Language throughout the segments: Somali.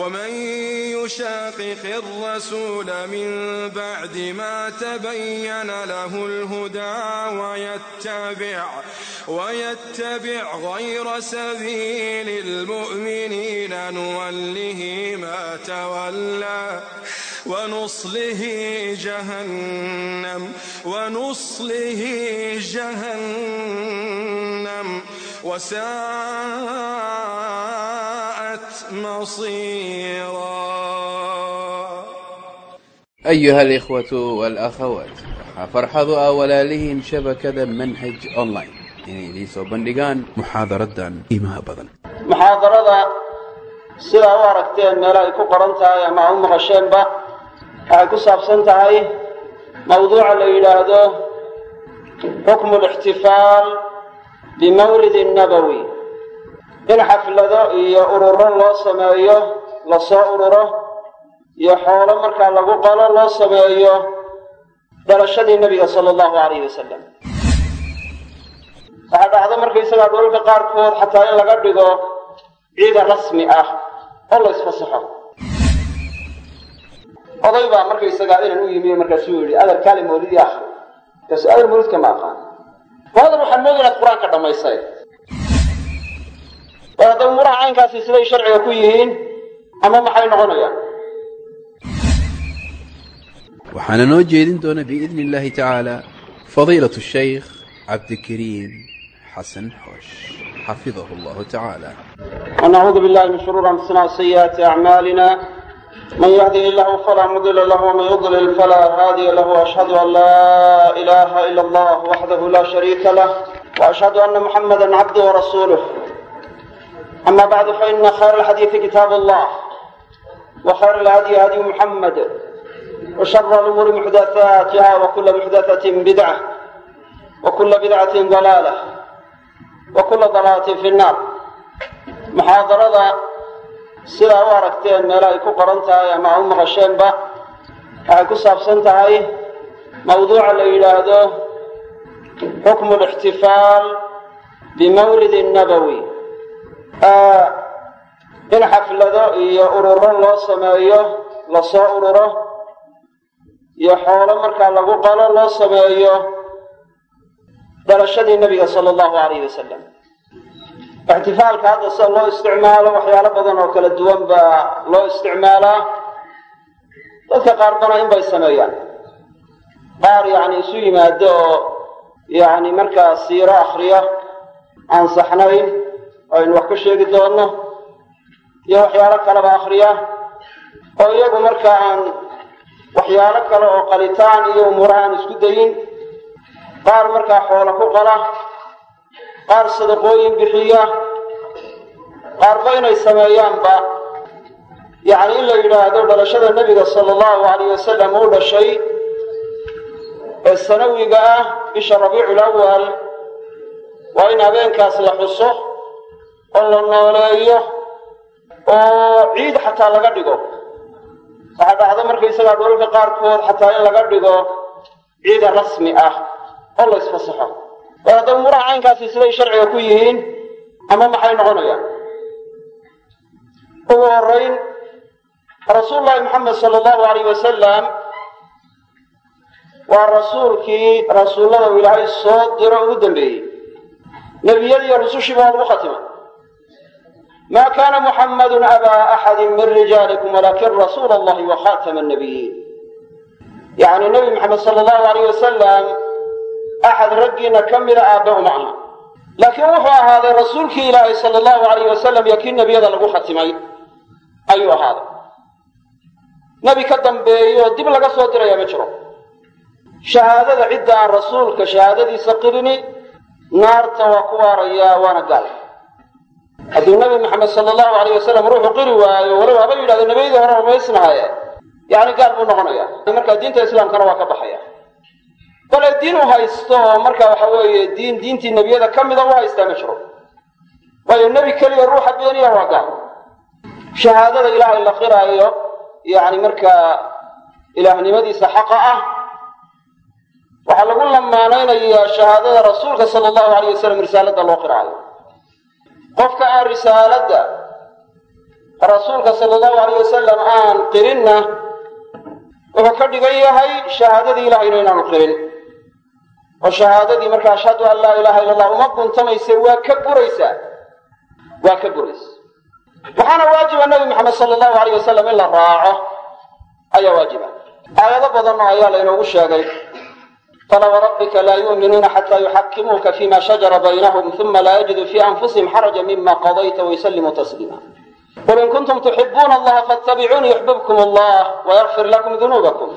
ومن يشاقق الرسول من بعد ما تبين له الهدى ويتبع ويتبع غير سبيل المؤمنين نوله ما تولى ونصله جهنم ونصله جهنم وساء مصيرا أيها الإخوة والأخوات waxaa farxadu ah walaalihiin shabakada manhaj online inay idiin soo bandhigaan muxaadaradan qiimaha badan muxaadarada sidaa u aragteen meelo ay ku qoran tahay ama a u maqasheenba waxay ku saabsan tahay mawduuca la yidhaahdo xukmu lixtifaal bimawlidi nabowi in xaflado iyo ururo loo sameeyo la soo ururo iyo xoolo markaa lagu qalo loo sameeyo dhalashadii nebiga sala allahu alayhi wasalam waxaa dhacdo markaysagaa dhulalka qaarkood xataa in laga dhigo ciida rasmi ah oo la isfasaxo. Oday baa markaysagaa inan u yimi markaasuu yidhi adar kaali mawlidii akri markaasu adar mawlidka ma aqaan. Adar waxaan mooda inaad qur'aanka dhammaysay oo de umuuraha caynkaasi siday sharciga ku yihiin ama maxay noqonayaan? Waxaana noo jeedin doona biidni illaahi tacaala fadiilat shaykh cabdikariim xasan xoosh xafidahu allahu tacaala wanacuudu billahi min shuruuri anfusina sayi'aati acmaalina من يهده الله فلا مضل له ومن يضلل فلا هادي له واشهد ان لا اله الا الله وحده لا شريك له واشهد ان محمدا عبده ورسوله أما بعد فإن خير الحديث كتاب الله وخير الهدي هدي محمد وشر الأمور محدثاتها وكل محدثة بدعة وكل بدعة ضلالة وكل ضلالة في النار muxaadarada sidaa u aragteen meelo ay ku qoran tahay ama a u maqasheenba waxay ku saabsan tahay mawduuca la yidhaahdo xukmu lixtifaal bimawlidi nabowi in xaflado iyo ururo loo sameeyo la soo ururo iyo xoolo markaa lagu qalo loo sameeyo dhalashadii nebiga sala allahu alayhi wasalam ixtifaalka hadda sida loo isticmaalo waxyaalo badan oo kala duwan baa loo isticmaalaa. Dadka qaar bana in sameeyaan. Qaar yacni isu yimaado oo yacni markaa siiro akriya aan saxnayn oo aynu wax ka sheegi doonno. Iyo waxyaalo kaleba akriya oo iyagu markaa aan waxyaalo kale oo qalitaan iyo umuuraha aan isku dayin qaar markaa xoolo ku qala qaar sadaqooyin bixiya qaarba inay sameeyaanba. Yacni in la yidhaahdo dhalashada nebiga sala allahu alayh wasalam uu dhashay ee sanawiga ah bisha rabiicul awal waa in habeenkaas la xuso oo la nooleeyo oo ciid xataa laga dhigo. Waxaa dhacdo markaysagaa dhulalka qaarkood xataa in laga dhigo ciida rasmi ah oo la isfasaxo. War hadda umuuraha caynkaasi siday sharciga ku yihiin ama maxay noqonayaan? Ugu horeyn rasuul llahi maxamed sala allahu alayh wasalam waa rasuulkii rasuullada uu ilaahay soo diro ugu dambeeyey. Nebiyadiiyo rusushiiba waa lagu khatimay ma kana muxammadun abaa axadi min rijaalikum walakin rasuula allahi wa khatama annabiyiin yacni nebi maxamed sala allahu alayh wasalam axad raggiina ka mida aabbe uma aha laakiin wuxuu ahaaday rasuulkii ilaahay sala allahu alayh wasalam iyo kii nebiyada lagu khatimay ayuu ahaaday nebi ka dambeeyo dib laga soo diraya ma jiro shahaadada cidda aan rasuulka shahaadadiisa qirini naarta waa hadduu nebi maxamed sala allahu alayh wasalam ruuxu qiri waayo walow haba yidhahdo nebiyadii hore rumaysnahaye yacni gaal buu noqonaya markaa diinta islaamkana waa ka baxaya. Bale diin u haysto oo marka waxa weeye diin diintii nebiyada ka mida u haystaa ma jiro waayo nebi keliya ruuxa beeniya waa gaal shahaadada ilaahay la qiraayo yacni markaa ilaahnimadiisa xaqa ah waxaa lagu lamaanaynayaa shahaadada rasuulka sala allahu alayh wasalam risaaladda loo qiraayo qofka aan risaaladda rasuulka sala allahu alayh wasalam aan qirinna wuxuu ka dhigan yahay shahaadadii ilahayna inaanu qirin. Oo shahaadadii marka ashhadu an laa ilaha illa allah uma guntamayse waa ka buraysaa waa ka buraysa. Waxaana waajiba nabi maxamed sala allahu alayh wasalam in la raaco. Ayaa waajiba. Aayado badanna ayaa laynoogu sheegay fala wrabbika laa yuuminuuna xataa yuxakimuuka fima shajara baynahum uma laa yajidu fii anfusihim xaraja mima qadayta waysallimuu tasliima qul in kuntum tuxibuuna allaha faatabicuunii yuxbibkum allah wayakfir lakum dunuubakum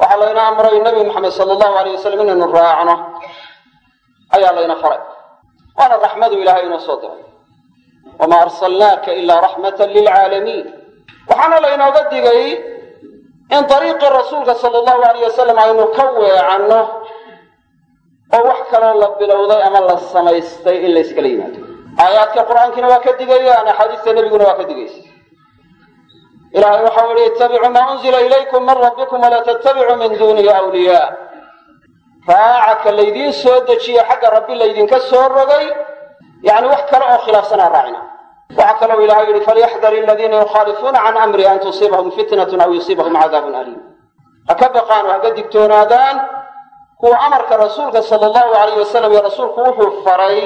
waxaa layna amray nabi maxamed sala allahu alayh wasalam inaynu raacno ayaa layna faray waana raxmadu ilahay inoo soo diray wamaa arsalnaaka ilaa raxmatan lilcaalamiin waxaana laynooga digay in dariiqii rasuulka sala allahu alayh wasalam aynu ka weecanno oo wax kaloo la bilowday ama la samaystay in layskala yimaado. Aayaadka qur'aankiina waa ka digayaan axaadiista nebiguna waa ka digaysa ilahay waxau yihi ittabicuu maa unzila ilaykum min rabbikum walaa tattabicuu min duunihi awliyaa. Raaca ka laydiin soo dejiye xagga rabbi laydinka soo rogay yani wax kale oo khilaafsanaa raacina waxaa kaloo ilahay yihi falyaxdar aladiina yukhaalifuuna can amri an tusiibahum fitnatun aw yusiibahum cadaabun aliim. Ha ka baqaan oo haka digtoonaadaan kuwa amarka rasuulka sala allahu alayh wasalam iyo rasuulku wuxuu faray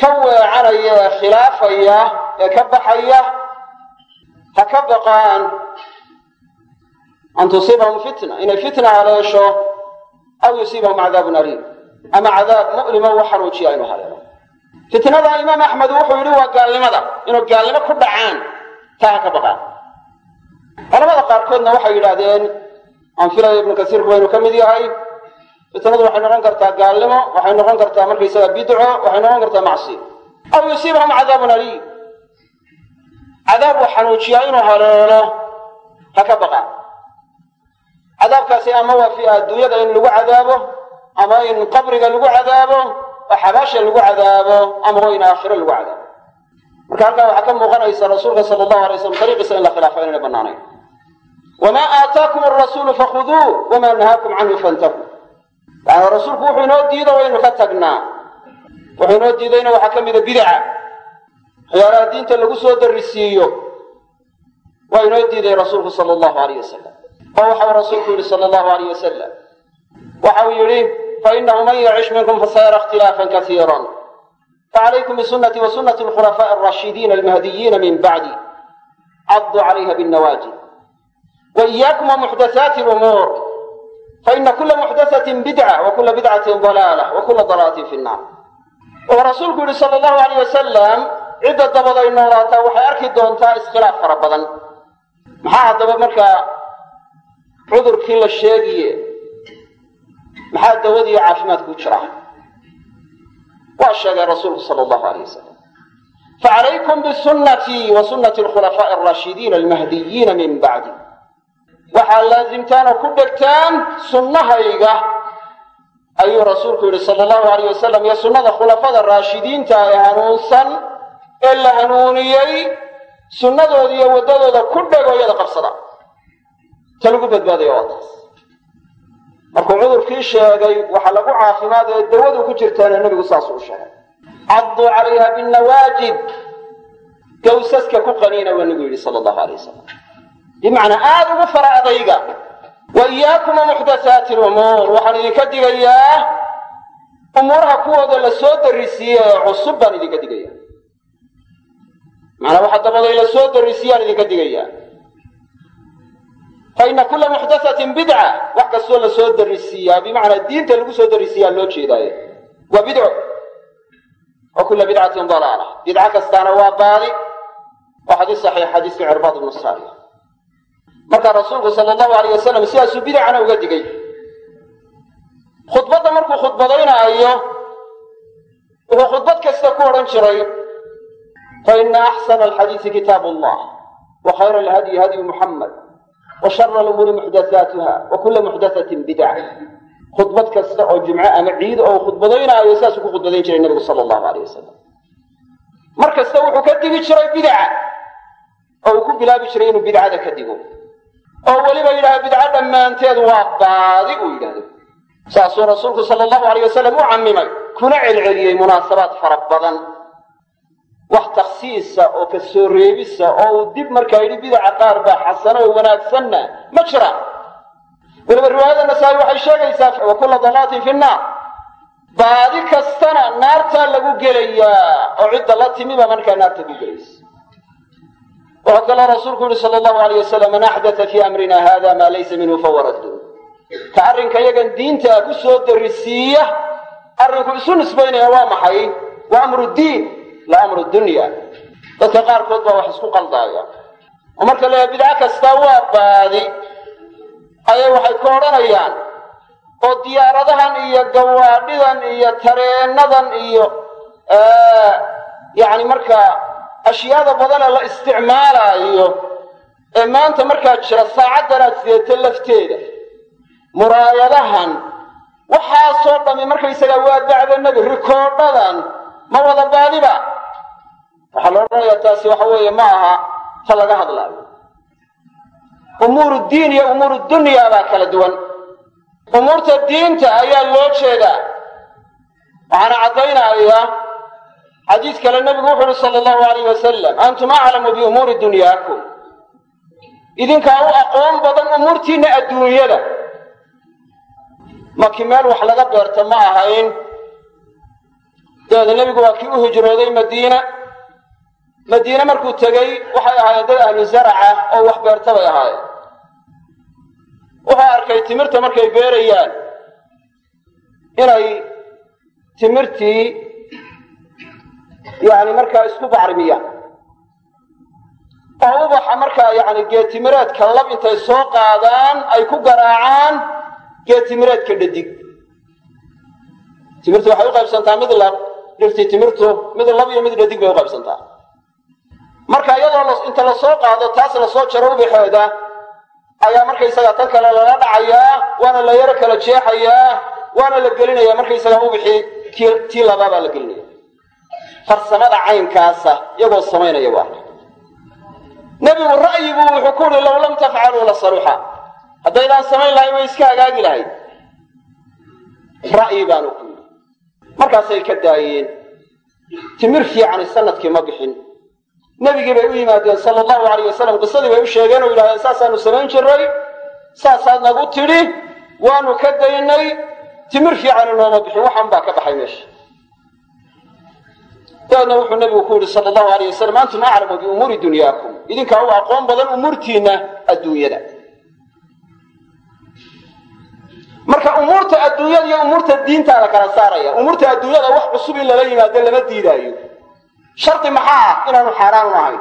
ka weecanaya ee khilaafaya ee ka baxaya ha ka baqaan an tusiibahum fitna inay fitna haleesho aw yusiibahum cadaabun aliim. Ama cadaab mu'limo u xanuujiya inuu haleelo fitnada imaam axmed wuxuu yidhi waa gaalnimada inuu gaalnimo ku dhacaan taa ka baqaan culamada qaarkoodna waxay yidhaahdeen aan filaya ibnu kasiirku waynu ka mid yahay. Fitnadu waxay noqon kartaa gaalnimo waxay noqon kartaa markaysaga bidco waxay noqon kartaa macsiyo aw yusiibahum cadaabun aliim. Cadaab uu xanuujiyaa inuu haleelo ha ka baqaan cadaabkaasi ama waa fi adduunyada in lagu cadaabo ama in qabriga lagu cadaabo oo xabaasha lagu cadaabo ama waa in aakhiro lagu cadaabo. Marka halkaa waxaa ka muuqanaysa rasuulka sala allahu alay slam dariiqiisa in la khilaafo inayna banaanayn wamaa aataakum arasuulu fakhuduuh wamaa nahaakum canhu fantahuu yani rasuulku wuxuu inoo diido waynu ka tagnaa. Wuxuu inoo diidayna waxaa ka mida bidaca. Waxyaalaha diinta lagu soo darisiiyo waa inoo diiday rasuulku sala allahu alayh wasalam oo waxau rasuulku yihi sala allahu alayh wasalam waxau yidhi yacish minkum fasayara ikhtilaafan kasiira facalaykum bisunati wa sunati alkhulafaaءi alraashidiina almahdiyiina min bacdi caduu calayha binnawaajid wa iyaakum wa muxdathaati lumuur faina kula muxdathatin bidca wa kula bidcatin dalaalah wa kula dalaalatin fi nnaar wuxuu rasuulku yihi sala allahu alayh wasalam cidda dabaday noolaataa waxay arki doontaa iskhilaaf fara badan maxaa maxaa dawadiiyo caafimaadku u jiraa waa sheegay rasuulku sala allahu alayh wasalam facalaykum bisunnatii wa sunnati alkhulafaa'i alraashidiina almahdiyiina min bacdi waxaad laasimtaan oo ku dhegtaan sunnahayga ayuu rasuulku yidhi sala allahu alayh wasalam iyo sunnada khulafada raashidiinta ee hanuunsan ee la hanuuniyey sunnadooda iyo waddadooda ku dhego iyada qabsada. Ta lagu badbaadaya waa taas markuu cudurkii sheegay waxaa lagu caafimaad ee dawadu ku jirtaana nebigu saasuu sheegay. Cadduu calayha binnawaajid gawsaska ku qaniina waa nebigu yidhi sala allahu alay wasalam bimacnaa aada ugu fara adayga. Wa iyaakum wa muxdathaati lumuur. Waxaan idinka digayaa umuuraha kuwooda la soo darisiiye ee cusub baan idinka digaya macnaa waxa dabaday soo darisiiyaan idinka digayaa faina kula muxdathatin bidca wax kastoo la soo darisiiyaa bimacnaa diinta lagu soo darisiiyaa loo jeedaaye waa bidco wa kula bidcatin dalaala bidco kastaana waa baadi waa xadiis saxiix xadiiskii cirbaad ibnu saariya marka rasuulku sala allahu alayh wasalam sidaasuu bidacana uga digay khudbadda markuu khudbadaynaayo wuxuu khudbad kasta ku odhan jiray faina axsana alxadiisi kitaabu allah wa khayra alhadyi hadyu muxamed wa shara alumuuri muxdathaatuha wa kula muxdathatin bidca khudbad kasta oo jumco ama ciid oo khudbadaynaayo saasuu ku khudbadayn jiray nebigu sala allahu alayh wasalam mar kasta wuxuu ka digi jiray bidca oo uu ku bilaabi jiray inuu bidcada ka digo oo weliba yidhahdo bidco dhammaanteed waa baadi uu yidhahdo saasuu rasuulku sala allahu alayh wasalam u kuna celceliyey wax takhsiisa oo ka soo reebisa oo uu dib markaa yidhi bidaca qaar baa xasano oo wanaagsanna ma jiraan weliba riwaayada nasaa-i waxay sheegaysaa wa dalaatin fi baadi kastana naartaa lagu gelayaa oo cidda la timiba markaa naarta ku gelaysa. Wuxuu kaloo rasuulku yihi sala allahu alayh wasalam man axdata fii amrina hada maa laysa minhu fahuwa raddun ka arrinka yagan diintaa ku soo darisiiya arrinku isu nisbaynaya waa maxay? Waa amru diin la amru dunya. Dadka qaarkood baa wax isku qaldaaya oo marka la bidco kastaa waa baadi. Ayay waxay ku odhanayaan oo diyaaradahan iyo gawaadhidan iyo tareenadan iyo yacni markaa ashyaada badanee la isticmaalaayo ee maanta markaa jira saacaddan aad sideeto lafteeda. Muraayadahan waxaasoo dhami markaysagaa waa bacda rikoodhadan ma wada baadiba waxaa la odhanayaa taasi waxa weeye ma aha ta laga hadlaayo. Umuuru diin iyo umuuru dunya baa kala duwan. Umuurta diinta ayaa loo jeedaa. Waxaana caddaynayaa xadiis kale nebigu wuxu uhi sala allahu alayh wasalam antum aclamu biumuuri dunyaakum. Idinkaa u aqoon badan umuurtiinna adduunyada. Maki meel wax laga beerta ma ahayn. Dabeeda nebigu waa kii u hijrooday madiina madiine markuu tegey waxay ahaayeen dad ahlu zaraca oo wax beerta bay ahaayeen. Wuxuu arkay timirta markay beerayaan. Inay timirtii yani markaa isku bacrimiyaan oo ubaxa markaa yani geetimireedka lab intay soo qaadaan ay ku garaacaan geetimireedka dhadig. Timirtu waxay u qaybsantaa mid lab dhirtii timirtu mid lab iyo mid dhadig bay u qaybsantaa marka iyadoo inta la soo qaado taas la soo jaro ubaxeeda ayaa markaysaga tan kale lala dhacayaa waana la yaro kala jeexayaa waana la gelinaya. Markaysaga ubixii ti tii labaabaa la gelinaya. Farsamada caynkaasa iyagoo samaynaya waa. Nebigu ra'yigu wuxuu ku uhi low lam tafcaluu la saluxa haddaydaan samayn lahayn way iska hagaagi lahayd. Ra'yi baanu ku yidhi. Markaasay ka daayeen. Timir fiicani sannadkii ma bixin nebigii bay u yimaadeen sala allahu alayh wasalam qisadii bay u sheegeen oo yidhahdeen saasaanu samayn jiray saasaad nagu tidhi waanu ka daynay timir fiicani nooma bixin waxan baa ka baxay meesha dabeedna wuxuu nebigu ku yidhi sala allahu alayh wasalam antum aclamu biumuuri dunyaakum. Idinkaa u aqoon badan umuurtiinna adduunyada. Marka umuurta adduunyada iyo umuurta diintaa la kala saaraya umuurta adduunyada wax cusub in lala yimaado lama diidaayo shardi maxaa ah inaanu xaaraan u ahayn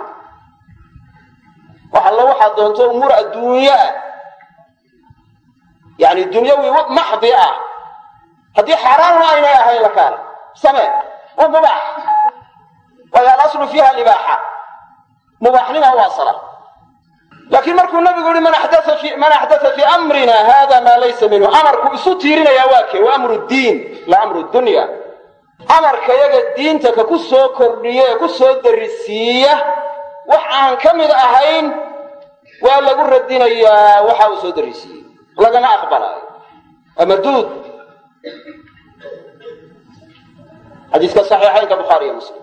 wax allo waxaad doonto umuur adduunye ah yani dunyawi maxdi ah. Haddii xaaraanna aynay ahayn la kaala same waa mubaax. Waayo alaslu fiiha libaaxa. Mubaaxnima u asala laakiin markuu nabigu yihi man axdaa fii amrina hada maa laysa minhu. Amarku isu tiirinayaa waa kee? Wa amru diin la amru dunya amarka yaga diinta ka ku soo kordhiya ee ku soo darisiiya wax aan ka mid ahayn waa lagu radinayaa waxa uu soo darisiiyey lagama aqbalaayo waa marduud xadiiska saxiixaynka bukhaari iyo muslim.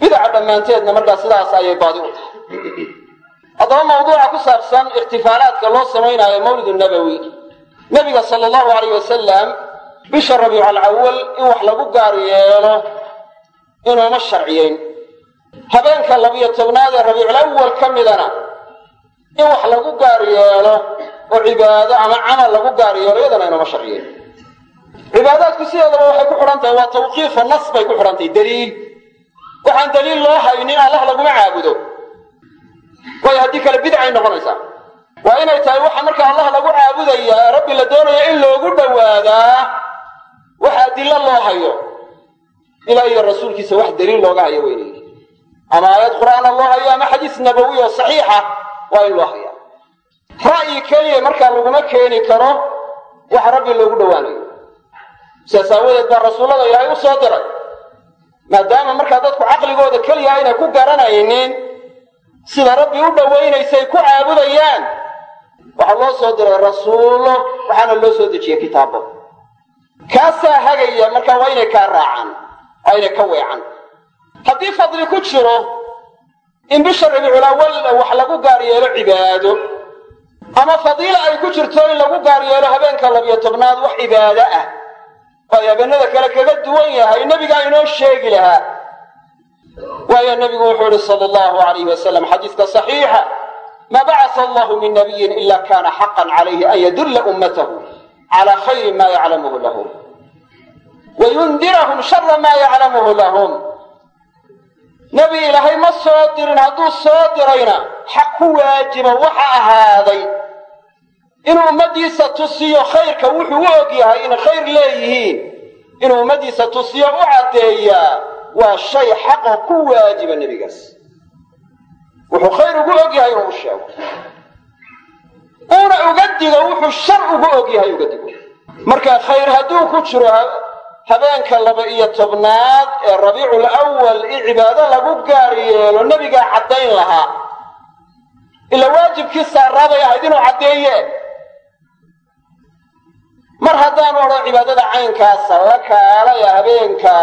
Bidaca dhammaanteedna markaa sidaas ayay baadi u tahay. Haddaba mawduuca ku saabsan ixtifaalaadka loo samaynaayo mawlid nabowi nebiga sala allahu alayh wasalam bisha rabiic alcawal in wax lagu gaar yeelo inuuma sharciyeyn. Habeenka labiyo tobnaad ee rabiiculawal ka midana in wax lagu gaar yeelo oo cibaado ama camal lagu gaar yeelo iyadana inuuma sharciyeyn. Cibaadaadku sideedaba waxay ku xidhan tahay waa tawqiifa nas bay ku xidhan tahay daliil. Waxaan daliil loo haynin allah laguma caabudo. Waayo haddii kale bidcay noqonaysaa. Waa inay tahay waxa marka allah lagu caabudaya ee rabbi la doonaya in loogu dhowaadaa wax adilo loo hayo. Ilaa iyo rasuulkiisa wax daliil looga hayo weynay ama aayad qur'aana loo hayo ama xadiis nabowi oo saxiixa waa in loo haya ra'yi keliya markaa laguma keeni karo wax rabbi loogu dhowaanayo sidaas aawadeed baa rasuullada ilaahay u soo diray. Maadaama markaa dadku caqligooda keliya aynay ku garanaynin sida rabbi u dhowaynaysay ku caabudayaan waxaa loo soo diray rasuullo waxaana loo soo dejiyey kitaabo kaasaa hagaya markaa waa inay kaa raacaan waa inay ka weecan haddii fadli ku jiro in bisha rabiicul awal wax lagu gaar yeelo cibaado ama fadiila ay ku jirto in lagu gaar yeelo habeenka labiyo tobnaad wax cibaado ah ay habeenada kale kaga duwan yahay nebigaa inoo sheegi lahaa. Waayo nebigu wuxuu yihi sala allahu alayhi wasalam xadiiska saxiixa ma bacasa allahu min nabiyin ila kana xaqan calayhi an yadulla ummatahu cala khayri ma yaclamuhu lahum wayundirahum shara ma yaclamuhu lahum nebi ilaahay ma soo dirin hadduu soo dirayna xaq ku waajiba waxa ahaaday inuu ummaddiisa tusiyo khayrka wuxuu u og yahay inay khayr leeyihiin inuu ummaddiisa tusiyo u caddeeyaa waa shay xaqo ku waajiba nebigaas wuxuu khayr ugu og yahay inuu u sheego uuna uga digo wuxuu shar ugu og yahay uga digo marka khayr hadduu ku jiro habeenka laba iyo tobnaad ee rabiicul awal in cibaado lagu gaar yeelo nebigaa caddayn lahaa. Ila waajibkii saaraabay ahayd inuu caddeeye. Mar haddaan odhan cibaadada caynkaasa la kaalaya habeenka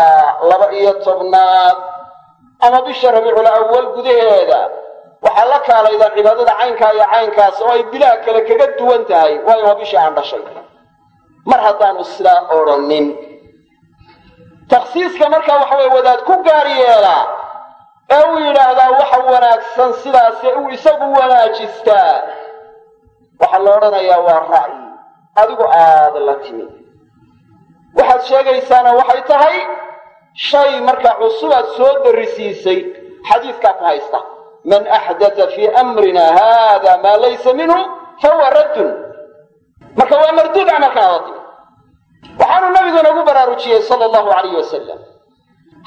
laba iyo tobnaad ama bisha rabiicul awal gudaheeda waxaa la kaalaydaan cibaadada caynkaa iyo caynkaas oo ay bilaha kale kaga duwan tahay waayo waa bishii aan dhashay. Mar haddaanu sidaa odhanin takhsiiska markaa waxa weye wadaad ku gaar yeelaa ee uu yidhaahdaa waxa wanaagsan sidaase uu isagu wanaajistaa waxaa la odhanayaa waa ra'yi. Adigu aada la timi. Waxaad sheegaysaana waxay tahay shay markaa cusubaad soo darisiisay. Xadiiskaa ku haysta man axdata fii amrina haada maa laysa minhu fahuwa raddun marka waa marduud camalka aada timi waxaanu nabigu inagu baraarujiyey sala allahu alayh wasalam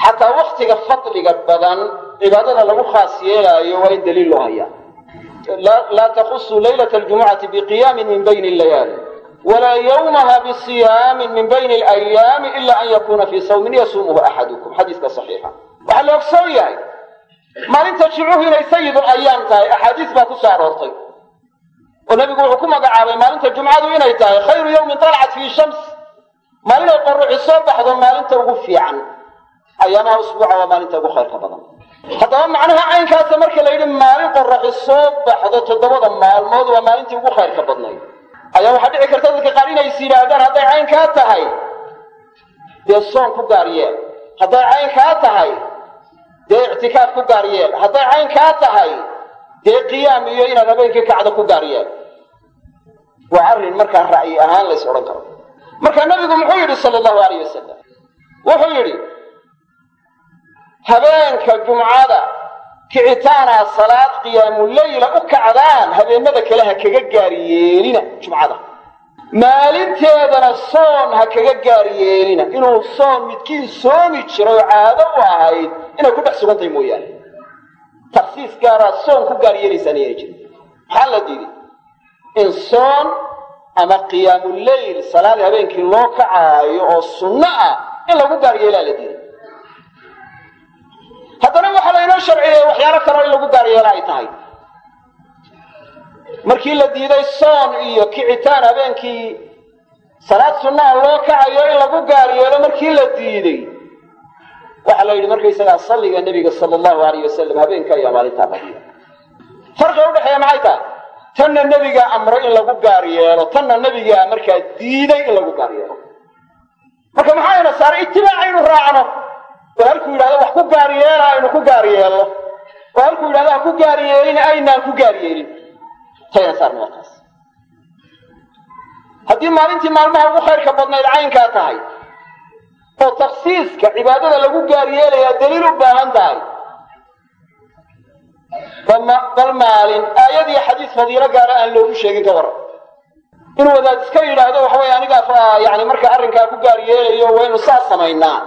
xataa waktiga fadliga badan cibaadada lagu khaas yeelaayo waa in daliil loo hayaa laa takusu laylata aljumucati biqiyaamin min bayni allayaali walaa yawmaha bisiyaamin min bayni alayaami ila an yakuna fii sawmin yasuumuhu axadukum xadiiska saxiixa waxaa la ogsoon yahay maalinta jimcuhu inay sayidu ayaam tahay axaadiis baa ku soo aroortay. Oo nebigu wuxuu ku magacaabay maalinta jumcadu inay tahay khayru yawmin talacat fii shams. Maalinay qoruxi soo baxdo maalinta ugu fiican ayaamaha usbuuca waa maalinta ugu khayrka badan. Haddaba macnaha caynkaasa marka la yidhi maalin qoraxi soo baxdo toddobada maalmood waa maalintii ugu khayrka badnayd. Ayaa waxaa dhici karta dadka qaar inay is yidhaahdaan hadday caynkaa tahay. Dee soon ku gaar hadday caynkaa tahay dee ictikaaf ku gaar hadday caynkaa tahay dee qiyaam iyo inaad habeenkii kacdo ku gaar yeel waa arrin markaa ra'yi ahaan lays odhan karo. Marka nabigu muxuu yidhi sala allahu alayh wasalam wuxuu yidhi habeenka jumcada kicitaanaa salaad qiyaamuleyla u kacdaan habeenada kale ha kaga gaari yeelina jumcada maalinteedana soon ha kaga gaari yeelina inuu soon midkiin soomi jiro oo caado u ahayd inay ku dhex sugan tahay mooyaane. Taksiis gaaraa soon ku gaar yeelaysaan jirin maxaa la diiday? In soon ama qiyaamuleyl salaad habeenkii loo kacaayo oo sunno ah in lagu gaar yeelaa la diiday. Haddana waxaa laynoo sharciyey waxyaalo kaleo in lagu gaar yeela ay tahay markii la diiday soon iyo kicitaan habeenkii salaad sunnaha loo kacayo in lagu gaar yeelo markii la diiday. Waxaa la yidhi markaysagaa salliga nebiga sala allahu alayh wasalam habeenka iyo maalintaa badiya farqiga udhexeeya maxay tahay tanna nebigaa amray in lagu gaar yeelo tanna nebigaa markaa diiday in lagu gaar yeelo. Marka maxayna saaray itibaac aynu raacno. Oo halkuu yidhahdo wax ku gaar yeela aynu ku gaar yeelno. Oo halkuu yidhahdo ha ku gaar yeelin aynaan ku gaar yeelin tayna saarna markaas haddii maalintii maalmaha ugu khayrka badnayd caynkaa tahay oo taksiiska cibaadada lagu gaar yeelayaa daliil u baahan tahay bal maalin aayad iyo xadiis fadiilo gaara aan loogu sheegin ka waran inuu wadaad iska yidhaahdo waxa weye anigaa yani markaa arrinkaa ku gaar yeelayo waynu saas samaynaa.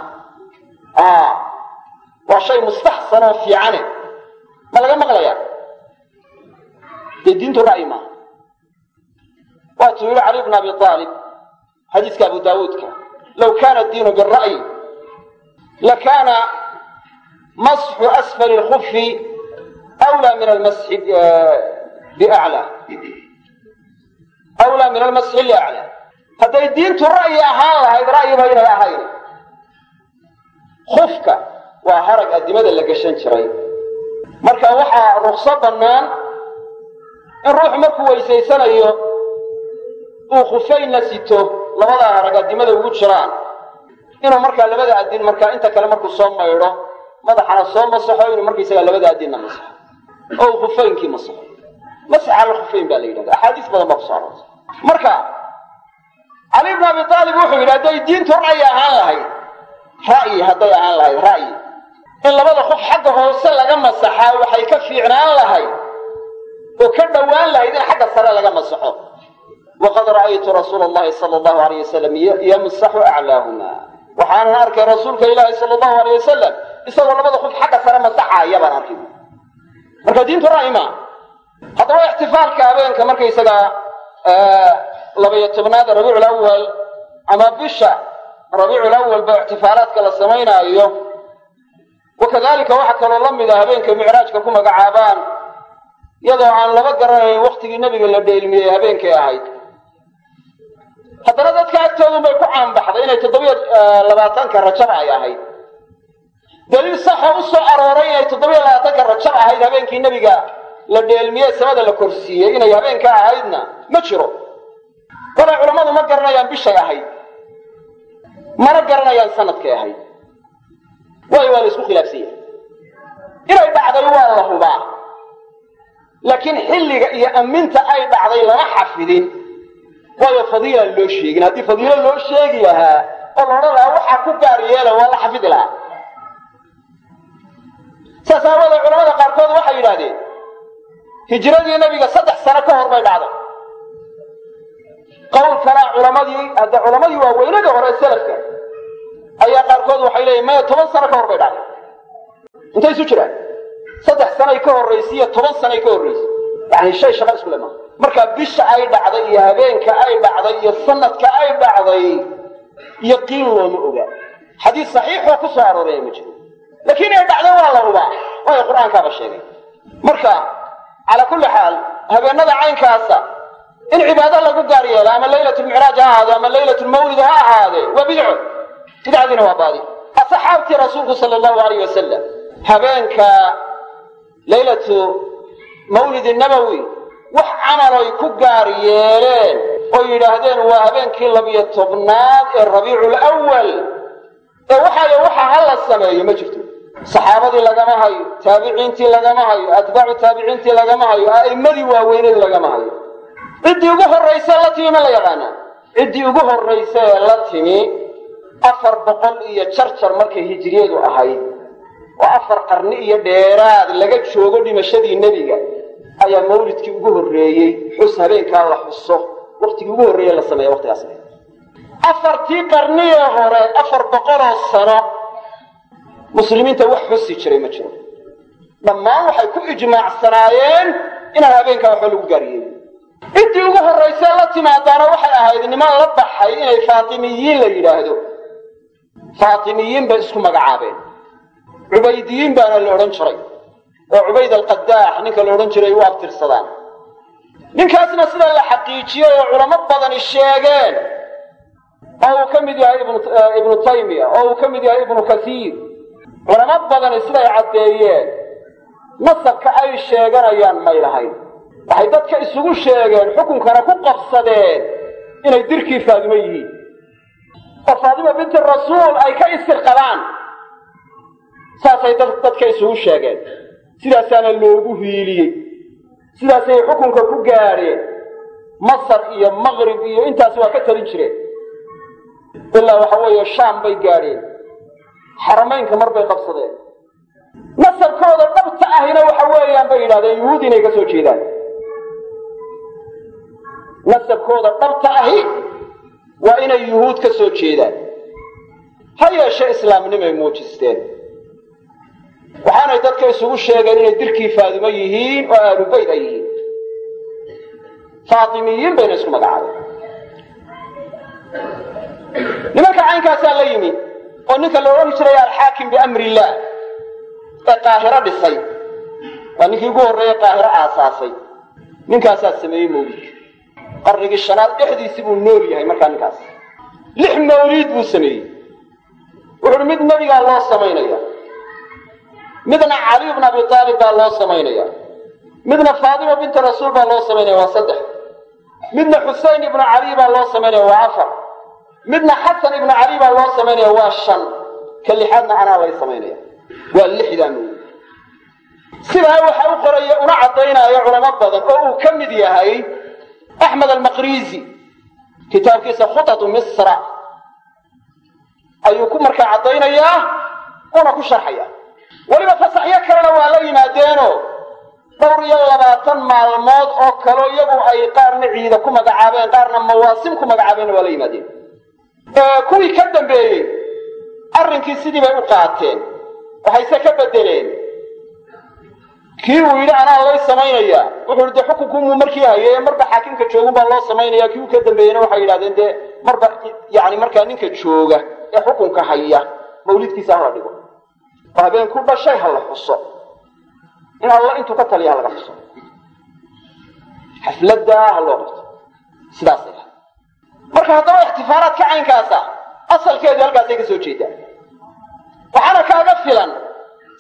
Waa shay mustaxsan oo fiicane. Ma laga maqlayaa dee diintu ra'yi maaha waatuu yihi cali bna abi aalib xadiiska abu daawuudka low kaana diinu bira'yi lakaana masxu asfali lkufi wlaa min almasxi biaclaa awlaa min almasxi liaclaa hadday diintu ra'yi ahaan lahayd ra'yiba inay ahayn. Kufka waa harag adimada la gashan jiray. Marka waxaa rukso bannaan in ruuxu markuu weysaysanayo uu khufayna sito labadaa harag addimada ugu jiraan inuu markaa labada addin markaa inta kale markuu soo maydho madaxana soo masaxo inuu markaysagaa labada addinna masaxo. Oo uu khufaynkii masaxo. Masax al khufayn baa la yidhahda axaadiis badan baa ku soo aroortay. Marka cali bn abi aalib wuxuu yidhi hadday diintu ra'yi ahaan lahayd ra'yi hadday ahaan lahayd ra'yi. In labada qof xagga hoose laga masaxaa waxay ka fiicnaan lahayd oo ka dhowaan lahayd in xagga sare laga masaxo. Waqad ra'aytu rasuula allahi sala allahu alayh wasalam yamsaxu aclaahuma waxaanan arkay rasuulka ilaahi sala allahu alayh wasalam isagoo labada qof xagga sare masaxaaya baan arkay. Marka diintu ra'yi maa haddaba ixtifaalka habeenka markaysagaa labaiyo tobnaada rabiicu lawal ama bisha rabiicu lawal ba ixtifaalaadka la samaynaayo wakadalika waxaa kaloo la mid a habeenka micraajka ku magacaabaan iyadoo aan laba garanayn waktigii nebiga la dheelmiyey habeenkay ahayd. Haddana dadka agtoodun bay ku caanbaxday inay toddobiyo labaatanka rajab ay ahayd. Daliil saxa u soo arooray inay toddobiyo labaatanka rajab ahayd habeenkii nebiga la dheelmiyey samada la korsiiyey inay habeenka ahaydna ma jiro. Balay culammadu ma garanayaan bishay ahayd mana garanayaan sanadkay ahayd. Waayo waa la isku khilaafsan yahay. Inay dhacday waa la hubaa laakiin xilliga iyo amminta ay dhacday lama xafidin. Waayo fadiilaan loo sheegin. Haddii fadiilo loo sheegi lahaa oo la odhan lahaa waxaa ku gaar yeela waa la xafidi lahaa. Saas culamada qaarkood waxay yidhaahdeen hijradii nebiga saddex sano ka hor bay dhacday. Qowl kalaa culamadii hadda culamadii waaweynada hore selafka ayaa qaarkood waxay leeyihiin maya toban sano ka hor bay dhacday. Intay isu jiraan saddex sanay ka horraysay iyo toban sanay ka horraysay yani shay shaqa isku le maa marka bisha ay dhacday iyo habeenka ay dhacday iyo sanadka ay dhacday iyo qiil looma ogaa xadiis saxiixoo ku soo arooraya ma jiro. Laakiin inay dhacday waa la hubaa waayo qur'aankaaba sheegay. Marka calaa kulli xaal habeenada caynkaasa in cibaado lagu gaar yeelo ama laylat lmicraaj ha ahaado ama laylat lmawlid ha ahaadee waa bidco. Bidcadiina waa baadi. Asxaabtii rasuulku sala allahu alayh wasalam habeenka laylatu mawlidi nabowi wax camaloy ku gaar yeeleen oo yidhaahdeen waa habeenkii labiyo tobnaad ee rabiicu lwal ee waxaayo waxa ha la sameeyo ma jirto. Saxaabadii lagama hayo taabiciintii lagama hayo atbaacu taabiciintii lagama hayo a'immadii waaweyneed lagama hayo. Ciddii ugu horraysee la timi ma la yaqaanaa. Ciddii ugu horraysa ee la timi afar boqol iyo jarjar markay hijiriyadu ahayd oo afar qarni iyo dheeraad laga joogo dhimashadii nebiga. Ayaa mawlidkii ugu horreeyey xus habeenkaa la xuso. Waktigii ugu horreeye la sameeya waktigaas afartii qarniyee hore afar boqoloo sano muslimiinta wax xusi jiray ma jiro. Dhammaan waxay ku ijmaacsanaayeen inaan habeenkaa waxba lagu gaariyeeyo ciddii ugu horraysee la timaadaana waxay ahayd niman la baxay inay faatimiyiin la yidhaahdo. Faatimiyiin bay isku magacaabeen cubaydiyiin baana la odhan jiray. Oo cubayd alqadaax ninka la odhan jiray u abtirsadaan. Ninkaasna sida la xaqiijiyey oo culamo badani sheegeen oo uu ka mid yahay ibnu taymiya oo uu ka mid yahay ibnu kasiir culamo badani siday caddeeyeen nasabka ay sheeganayaan may lahayn. Waxay dadka isugu sheegeen xukunkana ku qabsadeen inay dirkii faadimo yihiin. Oo faadima binti rasuul ay ka isir qabaan saasay dadka isugu sheegeen. Sidaasaana loogu hiiliyey. Sidaasay xukunka ku gaadheen masar iyo maqrib iyo intaas waa ka talin jireen. Ilaa waxa weeye shaam bay gaadheen xaramaynka mar bay qabsadeen. Nasabkooda dhabta ahina waxa weeyaan bay yidhahdeen yuhuud inay ka soo jeedaan. Nasabkooda dhabta ahi waa inay yuhuud ka soo jeedaan. Ha yeeshe islaamnimay muujisteen waxaanay dadka isugu sheegeen inay dirkii faadimo yihiin oo aalubayd ay yihiin. Faatimiyiin bayna isku magacaabeen nimanka caynkaasaa la yimi oo ninka la odhan jiray alxaakim biamri illaah ee qaahiro dhisay waa ninkii ugu horreeye qaahiro aasaasay. Ninkaasaa sameeyey mawlidka qarnigii shanaad dhexdiisii buu nool yahay markaa ninkaas. Lix mawliid buu sameeyey. Wuxuuhi mid nebigaa loo samaynaya midna caliy bna abi aalib baa loo samaynaya midna faatima binta rasuul baa loo samaynaya waa saddex. midna xusein ibnu caliy baa loo samaynaya waa afar. midna xasan ibnu cali baa loo samaynaya waa shan. ka lixaadna anaa lay samaynaya waa mooye sidaa waxa u qoraya una caddaynaayo culamo badan oo uu ka mid yahay axmed almaqrizi. kitaabkiisa khutatu misra. ayuu ku markaa caddaynayaa una ku sharxaya weliba fasaxyo kalena waa la yimaadeeno. Dhowr iyo labaatan maalmood oo kaleo iyagu ay qaarna ciida ku magacaabeen qaarna mawaasim ku magacaabeenna waa la yimaadeen. Kuwii ka dambeeyey arrinkii sidii bay u qaateen. Waxayse ka bedeleen kii uu yidhi anaa lay samaynaya wuxuu yidhi dee xukunkuumuu markii hayay marba xaakimka joogun baa loo samaynaya kii uu ka dambeeyeyna waxay yidhahdeen dee marba yani markaa ninka jooga ee xukunka haya. Mawlidkiisa hala dhigo oo dhashay ha la xuso. In alla intuu ka taliya ha laga xuso. Xafladdaa ha loo qabto. Sidaasay ahay marka haddaba ixtifaalaadka caynkaasa asalkeedu halkaasay ka soo jeedaa. Waxaana kaaga filan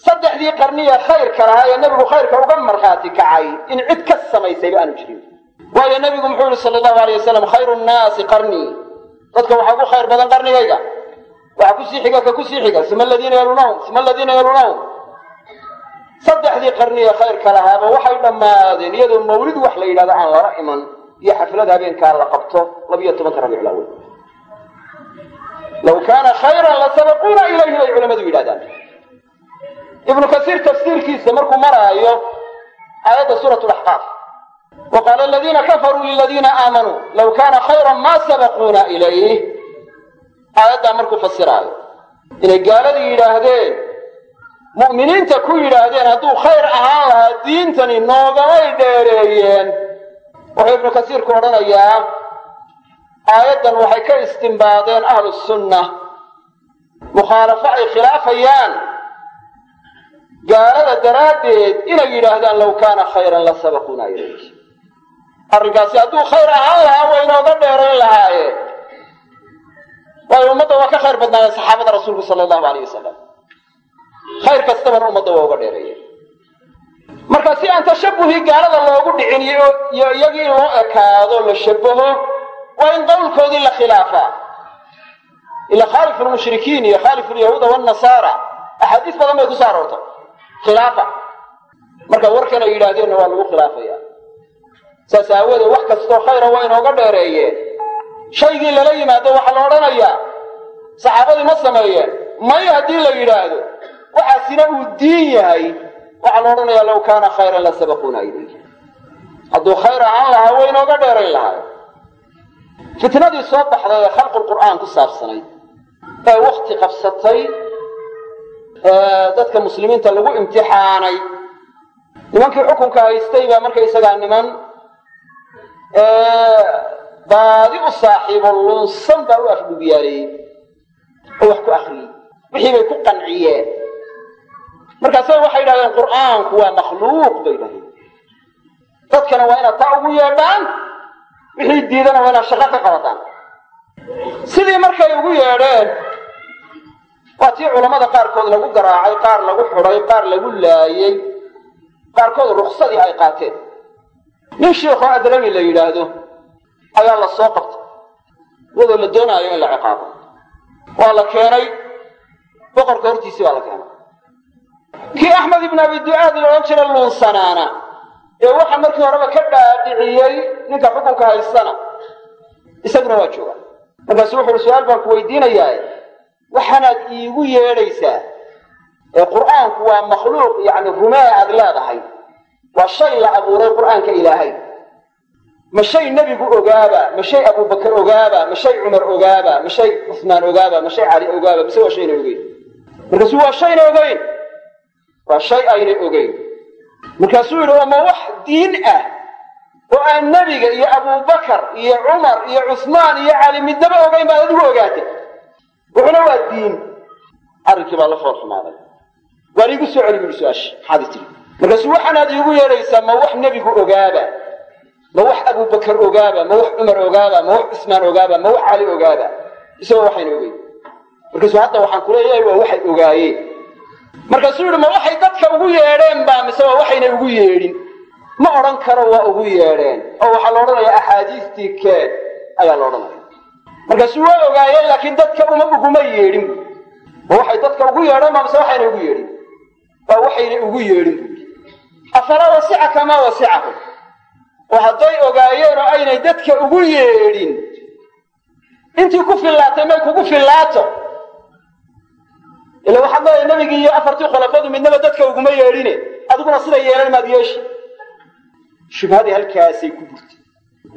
saddexdii qarniye khayrka lahaa ee nebigu khayrka uga markhaati kacay in cid ka samaysayba aanu jirin. Waayo nebigu muxuu yihi sala allahu alay wasalam khayru nnaasi qarnii. Dadka waxaa ugu khayr badan qarnigayga waxaa ku sii xiga ka ku sii xiga sima aladiina yalunahum sima aladiina yalunahum saddexdii qarniye khayrka lahaaba waxay dhammaadeen iyadoo mawlid wax la yidhahdo aan lala iman. Iyo xaflad habeenkaa la qabto labiyo tobanka rabiicul awal law kaana khayran lasabaquuna ilayhi bay culamadu yidhahdaan ibnu kasiir tafsiirkiisa markuu maraayo aayadda suurat laxqaaf wa aladiina kafaruu liladiina aamanuu law kaana khayran ma sabaquuna ilayh aayaddaa markuu fasiraayo. Inay gaaladii yidhaahdeen mu'miniinta ku yidhaahdeen hadduu khayr ahaan lahaa diintani noogamay dheereeyeen. Wuxuu ibnu kasiirku odhanayaa aayaddan waxay ka istimbaadeen ahlu sunna. Mukhaalafo ay khilaafayaan. Gaalada daraaddeed inay yidhaahdaan law kaana khayran la sabaquuna ilayh arrinkaasi hadduu khayr ahaan lahaa way inooga dheerayn lahaayeen waayo ummadda waa ka khayr badnaayeen saxaabada rasuulku sala allahu alayh wasalam khayr kastabana ummadda waa uga dheereeyeen marka si aan tashabuhii gaalada loogu dhicin iyo iyagii loo ekaado la shabaho waa in qowlkoodii la khilaafaa ila khaalifu lmushrikiin iyo khaalifu lyahuuda wanasaara axaadiis badan bay ku soo aroortay. Khilaafa. Marka warkan ay yidhaahdeenna waa lagu khilaafaya. Saas aawoodee wax kastoo khayra waa inooga dheereeyeen shaygii lala yimaado waxaa la odhanayaa. Saxaabadii ma sameeyeen may haddii la yidhaahdo waxaasina uu diin yahay. Waxaa la odhanayaa law kaana khayran la sabaquuna ilayh hadduu khayr ahaan lahaa way inooga dheerayn lahaa. Fitnadii soo baxday ee khalqu lqur'aan ku saabsanayd ee wakti qabsatay dadka muslimiinta lagu imtixaanay nimankii xukunka haystay baa markaysagaa niman baadi u saaxiibo lunsan baa u afdhugyaaleeyey oo wax ku akriyey wixii bay ku qanciyeen markaase waxay yidhahdeen qur'aanku waa makhluuq bay yidhahdeen. Dadkana waa inaad taa ugu yeedhaan. Wixii diidana waa inaad shaqo ka qabataan. Sidii markay ugu yeedheen waa tii culammada qaarkood lagu garaacay qaar lagu xidhay qaar lagu laayey qaarkood ruksadii ay qaateen. Nin shiikhoo adrami la yidhaahdo ayaa la soo qabtay. Iyadoo la doonaayo in la ciqaabo. Waa la keenay. Boqorka hortiisii baa la keenay. Kii axmed ibn abi ducaad la odhan jira luunsanaana ee waxa markii horeba ka dhaadhiciyey ninka xukunka haystana isaguna waa jooga markaasu wuxu uhi su'aal baan ku weydiinayaa waxaanaad iigu yeedhaysaa ee qur'aanku waa makhluuq yacni rumee aad leedahay. Waa shay la abuuray qur'aanka ilaahay ma shay nebigu ogaaba ma shay abubakar ogaaba ma shay cumar ogaaba ma shay cusmaan ogaaba ma shay cali ogaaba mise waa shayna ogeyn. Markaasuu waa shayna ogeyn. Waa shay aynay ogeyn. Markaasuu yidhi ma wax diin ah oo aan nebiga iyo abubakar iyo cumar iyo cusmaan iyo cali midnaba ogeyn baad adigu ogaatay. Wuxuna waa diin. Arrinkii baa la fool xumaaday waan iigu soo celi bui su'aasha maxaad tiri. Markaasuu waxaanaad iigu yeedhaysaa ma wax nebigu ogaaba ma wax abubakar ogaaba ma wax cumar ogaaba ma wax cusmaan ogaaba ma wax cali ogaaba. Isagoo waxayna ogeyn. Markaasuu hadda waxaan kuleeyahay waa waxay ogaayeen. Markaasuu yidhi ma waxay dadka ugu yeedheen baa mise waa waxaynay ugu yeedhin. Ma odhan karo waa ugu yeedheen. Oo waxaa la odhanayaa axaadiistii keen ayaa la odhanaya markaasuu waa ogaayeen laakiin dadka uma uguma yeedhin ma waxay dadka ugu yeedheen baa mise waxaynay ugu yeedhin. Waa waxaynay ugu yeedhin bu afalaa wasicaka maa wasicahu oo hadday ogaayeen oo aynay dadka ugu yeedhin. Intii ku fillaatay may kugu fillaato. Ila waxaad leedahay nebigii iyo afartii khulafadu midnaba dadka uguma yeedhine. Adiguna sida yeelan maad yeeshi. Shubhadii halkaasay ku burtay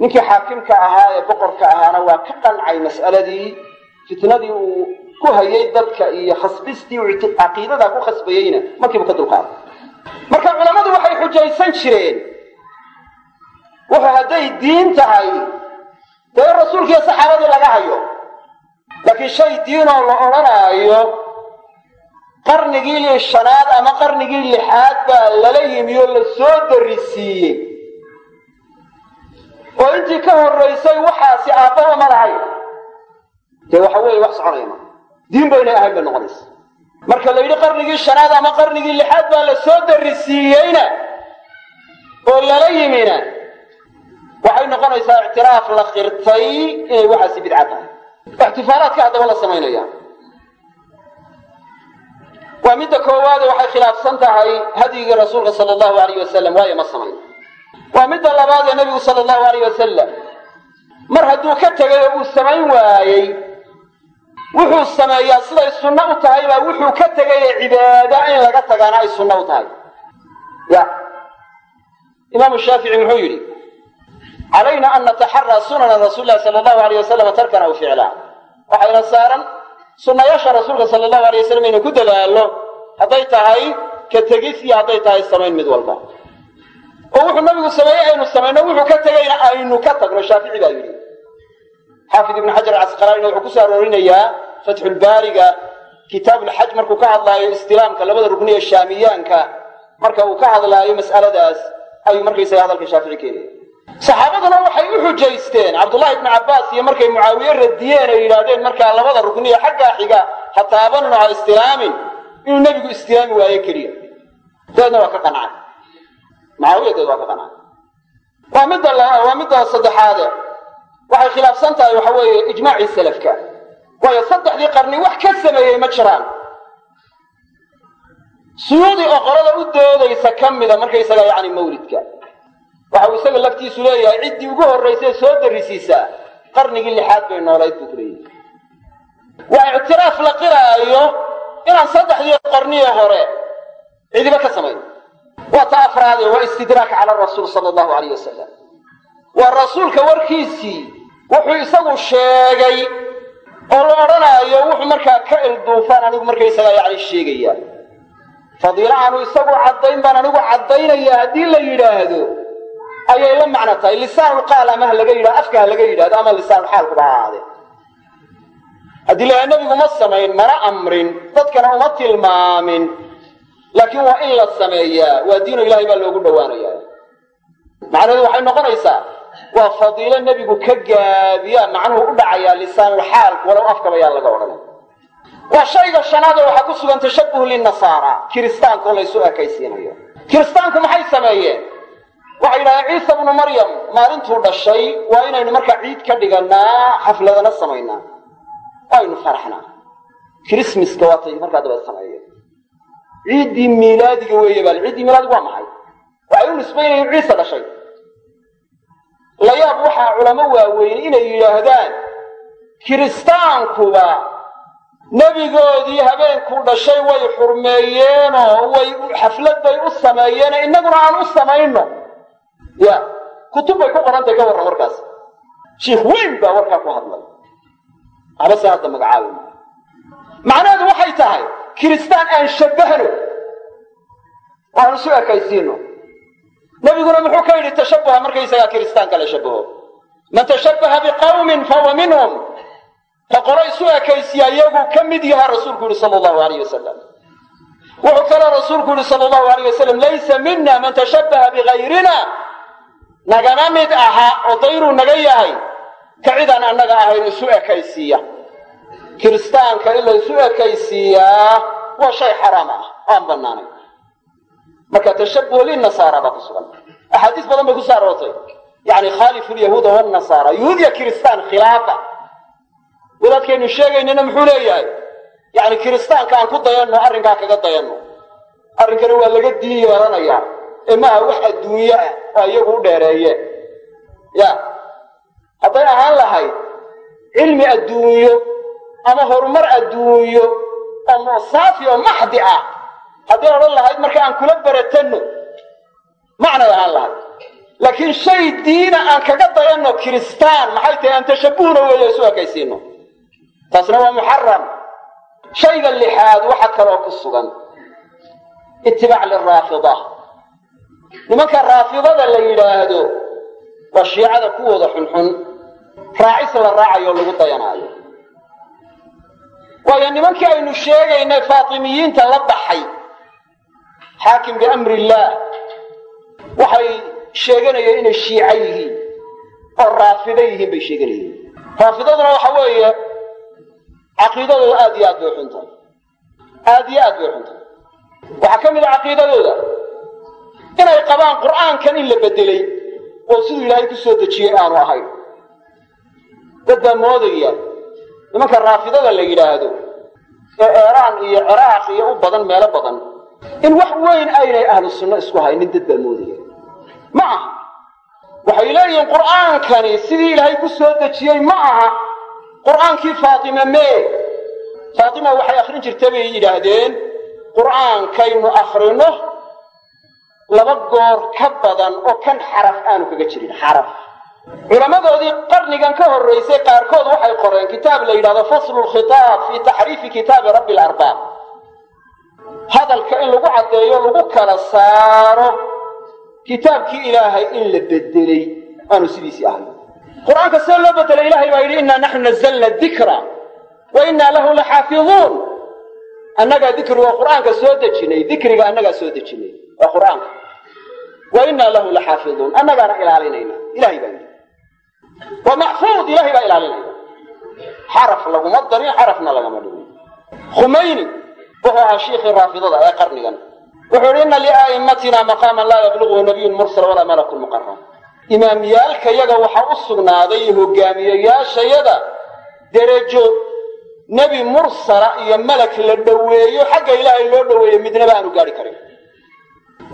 ninkii xaakimka ahaa ee boqorka ahaana waa ka qancay mas'aladii. Fitnadii uu ku hayay dadka iyo khasbistii uu caqiidadaa ku khasbayeyna markiibu ka dulqaaday marka culammadu waxay xujaysan jireen wuxuu hadday diin tahay dee rasuulkiiyo saxaabadii laga hayo. Laakiin shay diinoo la odhanaayo qarnigii shanaad ama qarnigii lixaad baa lala yimi oo la soo darisiiyey oo intii ka horraysay waxaasi aabbaba ma lahay. Dee waxa weeye wax soconaya ma. Diin baynay ahayn bay noqonaysa. Marka la yidhi qarnigii shanaad ama qarnigii lixaad baa la soo darisiiyeyna oo lala yimina waxay noqonaysaa ictiraaf la qirtay inay waxaasi bidca tahay. Ixtifaalaadka haddaba la samaynaya waa midda koowaade waxay khilaafsan tahay hadyigii rasuulka sala allahu alayh wasalam waayo ma samayn. Waa midda labaadee nebigu sala allahu alayh wasalam mar hadduu ka tegay oo uu samayn waayey wuxuu sameeyaa siday sunno u tahay baa wuxuu ka tegay ee cibaada in laga tagaana ay sunno u tahay. Ya. Imaamu shaafici muxuu yidhi calayna an nataxaraa sunana rasuuli lahi sala allahu alayh wasalam tarkan aw ficlaa waxayna saaran sunnayaasha rasuulka sala allahu alay wasalam inay ku dadaallo hadday tahay ka tegis iyo hadday tahay samayn mid walba. Oo wuxuu nabigu sameeyey aynu samayno wuxuu ka tegayna aynu ka tagno shaafici baa yidhi. Xaafid ibnu xajar acasqalaanina wuxuu ku aroorinayaa fatxulbaariga kitaabulxaj markuu ka hadlaayo istilaamka labada rugni ee shaamiyaanka marka uu ka hadlaayo mas'aladaas ayuu markaysaga hadalka shaafici keenaya saxaabaduna waxay u xujaysteen. Cabdullahi ibnu cabbaas iyo markay mucaawiye radiyeen ay yidhaahdeen markaa labada rugniya xaggaa xiga ha taabanno ha istilaamin inuu nebigu istilaami waaye keliya. Deedna waa ka qancay mucaawiya deed waa ka qancay waa midda waa midda saddexaade. Waxay khilaafsan tahay waxa weeye ijmaacii salafka. Waayo saddexdii qarni wax ka sameeyey ma jiraan. Suyuudi oo qolada u doodaysa ka mida markaysaga yacni mawlidka waxa uu isaga laftiisu leeyahay ciddii ugu horraysay soo darisiisaa qarnigii lixaad bay noolayd buu ku waa ictiraaf la qiraayo inaan saddexdii qarniye hore cidiba ka samayn. Waa ta afraade waa istidraak cala rasuul sala allahu alayh wasalam waa rasuulka warkiisii wuxuu isagu sheegay oo la odhanaayo wuxuu markaa ka ilduufaan anigu markaysagaa yacni sheegaya fadiilo aanu isagu caddayn baan anigu caddaynaya haddii la yidhaahdo ayay la macno tahay lisaanulqaal ama ha laga yidhahdo afka laga yidhahdo ama lisaanulxaalkuba ha ahaadee haddii lahaa nebigu ma samayn mana amrin dadkana uma tilmaamin. Laakiin waa in la sameeyaa waa diino ilahay baa loogu dhowaanayaa. Macnaheedu waxay noqonaysaa waa fadiilo nebigu ka gaabiya macnuhu u dhacayaa lisaanulxaalku walow afkaba yaan laga odhanay. Waa shayga shanaadee waxaa ku sugan tashabuh linasaara kiristaankaoo laysu ekaysiinayo kiristaanku maxay sameeyeen waxay yidhahdeen ciisa bnu maryam maalintuu dhashay waa inaynu markaa ciid ka dhigannaa xafladana samaynaa. Aynu faraxnaa krismaska waatay markaa dabeed sameeyeen ciiddii miilaadiga weeye bal ciiddii miilaadiga waa maxay? Waxay u nisbaynayeen ciise dhashay. La yaab waxaa culamo waaweyn inay yidhaahdaan kiristaankuba nebigoodii habeenkuu dhashay way xurmeeyeenoo way xaflad bay u sameeyeen innaguna aan u samayno ya kutub bay ku qorantay ka warran warkaas shiikh weyn baa warkaa ku hadlay. Habase hadda magacaabi. Macnaheedu waxay tahay kiristaan aan shabbahno oo aan isu ekaysiino. Nebiguna muxuu ka yidhi tashabbuha markaysagaa kiristaanka la shabaho man tashabbaha biqawmin fahuwa minhum. Ka qolo isu ekaysiya iyaguu ka mid yahaa rasuulku yihi sala allahu alayh wasalam wuxuu kaloo rasuulku yihi sala allahu alayh wasalam laysa mina man tashabbaha bigayrina nagama mid aha oo dayruu naga yahay ka cidaan annaga ahayn isu ekaysiiya. Kiristaanka in la isu ekaysiiyaa waa shay xaraam ah aan banaanayn marka tashabuh linasaara baa ku sugan. Axaadiis badan bay ku soo aroortay. Yani khaalifu lyahuuda wanasaara yahuud ya kiristaan khilaafa. Wadaadkaynu sheegaynana muxuu leeyahay? Yani kiristaanka aan ku dayanno arrinkaa kaga dayanno. Arrinkana waa laga diin yeelanayaa ee wax adduunye ah oo iyagu u dheereeye. Ya hadday ahaan lahayd cilmi adduunyo ama horumar adduunyo oo saafi oo maxdi ah hadday odhan lahayd marka aan kula beratanno macnay ahaan lahayd laakiin shay diina aan kaga dayanno kiristaan maxay tahay aan tashabuhna weeyo isu ekaysiino taasna waa muxaram shayga lixaad waxa kaloo ku sugan. Itibaac liraafida nimanka raafidada la yidhaahdo waa shiicada kuwooda xunxun raacis la raacayo lagu dayanaayo. Waayo nimankii aynu sheegaynay faatimiyiinta la baxay xaakim biamri illaah waxay sheeganayeen inay shiico yihiin oo raafido yihiin bay sheeganayeen. Raafidaduna waxa weeye caqiidadooda aad iyo aad bay xuntahay aad iyo aad bay xuntahay waxaa ka mid a caqiidadooda inay qabaan qur'aankan in la bedelay oo siduu ilaahay ku soo dejiyey aanu ahayn dad moodaya nimanka raafidada la yidhaahdo ee eeraan iyo ciraaq iyo u badan meelo badan in wax weyn aynay ahlu sunno isku haynin dad baa moodaya ma aha. Waxay leeyihiin qur'aankani sidii ilaahay ku soo dejiyey ma aha. Qur'aankii faatima mee. Faatima waxay akrin jirta bay yidhaahdeen qur'aankaynu akrino laba goor ka badan oo kan xaraf aanu kaga jirin xaraf. Culammadoodii qarnigan ka horraysay qaarkood waxay qoreen kitaab la yidhahdo faslu lkhitaab fii taxriifi kitaabi rabbi alarbaab hadalka in lagu caddeeyo lagu kala saaro kitaabkii ilaahay in la bedelay aanu sidiisii ahayn qur'aanka see loo bedelay ilahay baa yidhi innaa naxnu nazalna dikra wa innaa lahu laxaafiduun. Annagaa dikriga qur'aanka soo dejinay dikriga annagaa soo dejinay waa qur'aanka wa innaa lahu laxaafiduun annagaana ilaalinayna. Ilahay baa yidhi. Waa maxfuud ilahay baa ilaalinaya xaraf laguma darin xarafna lagama dhigin. Khumayni wuxuu ahaa shiikhii raafidada ee qarnigan. Wuxuu yihi inna lia'immatina maqaaman laa yabluguhu nabiyun mursal walaa malakun muqarab imaamyaalka yaga waxaa u sugnaaday hogaamiyeyaashayada derajo nebi mursala iyo malak la dhoweeyo xagga ilaahay loo dhoweeyo midnaba aanu gaadhi karin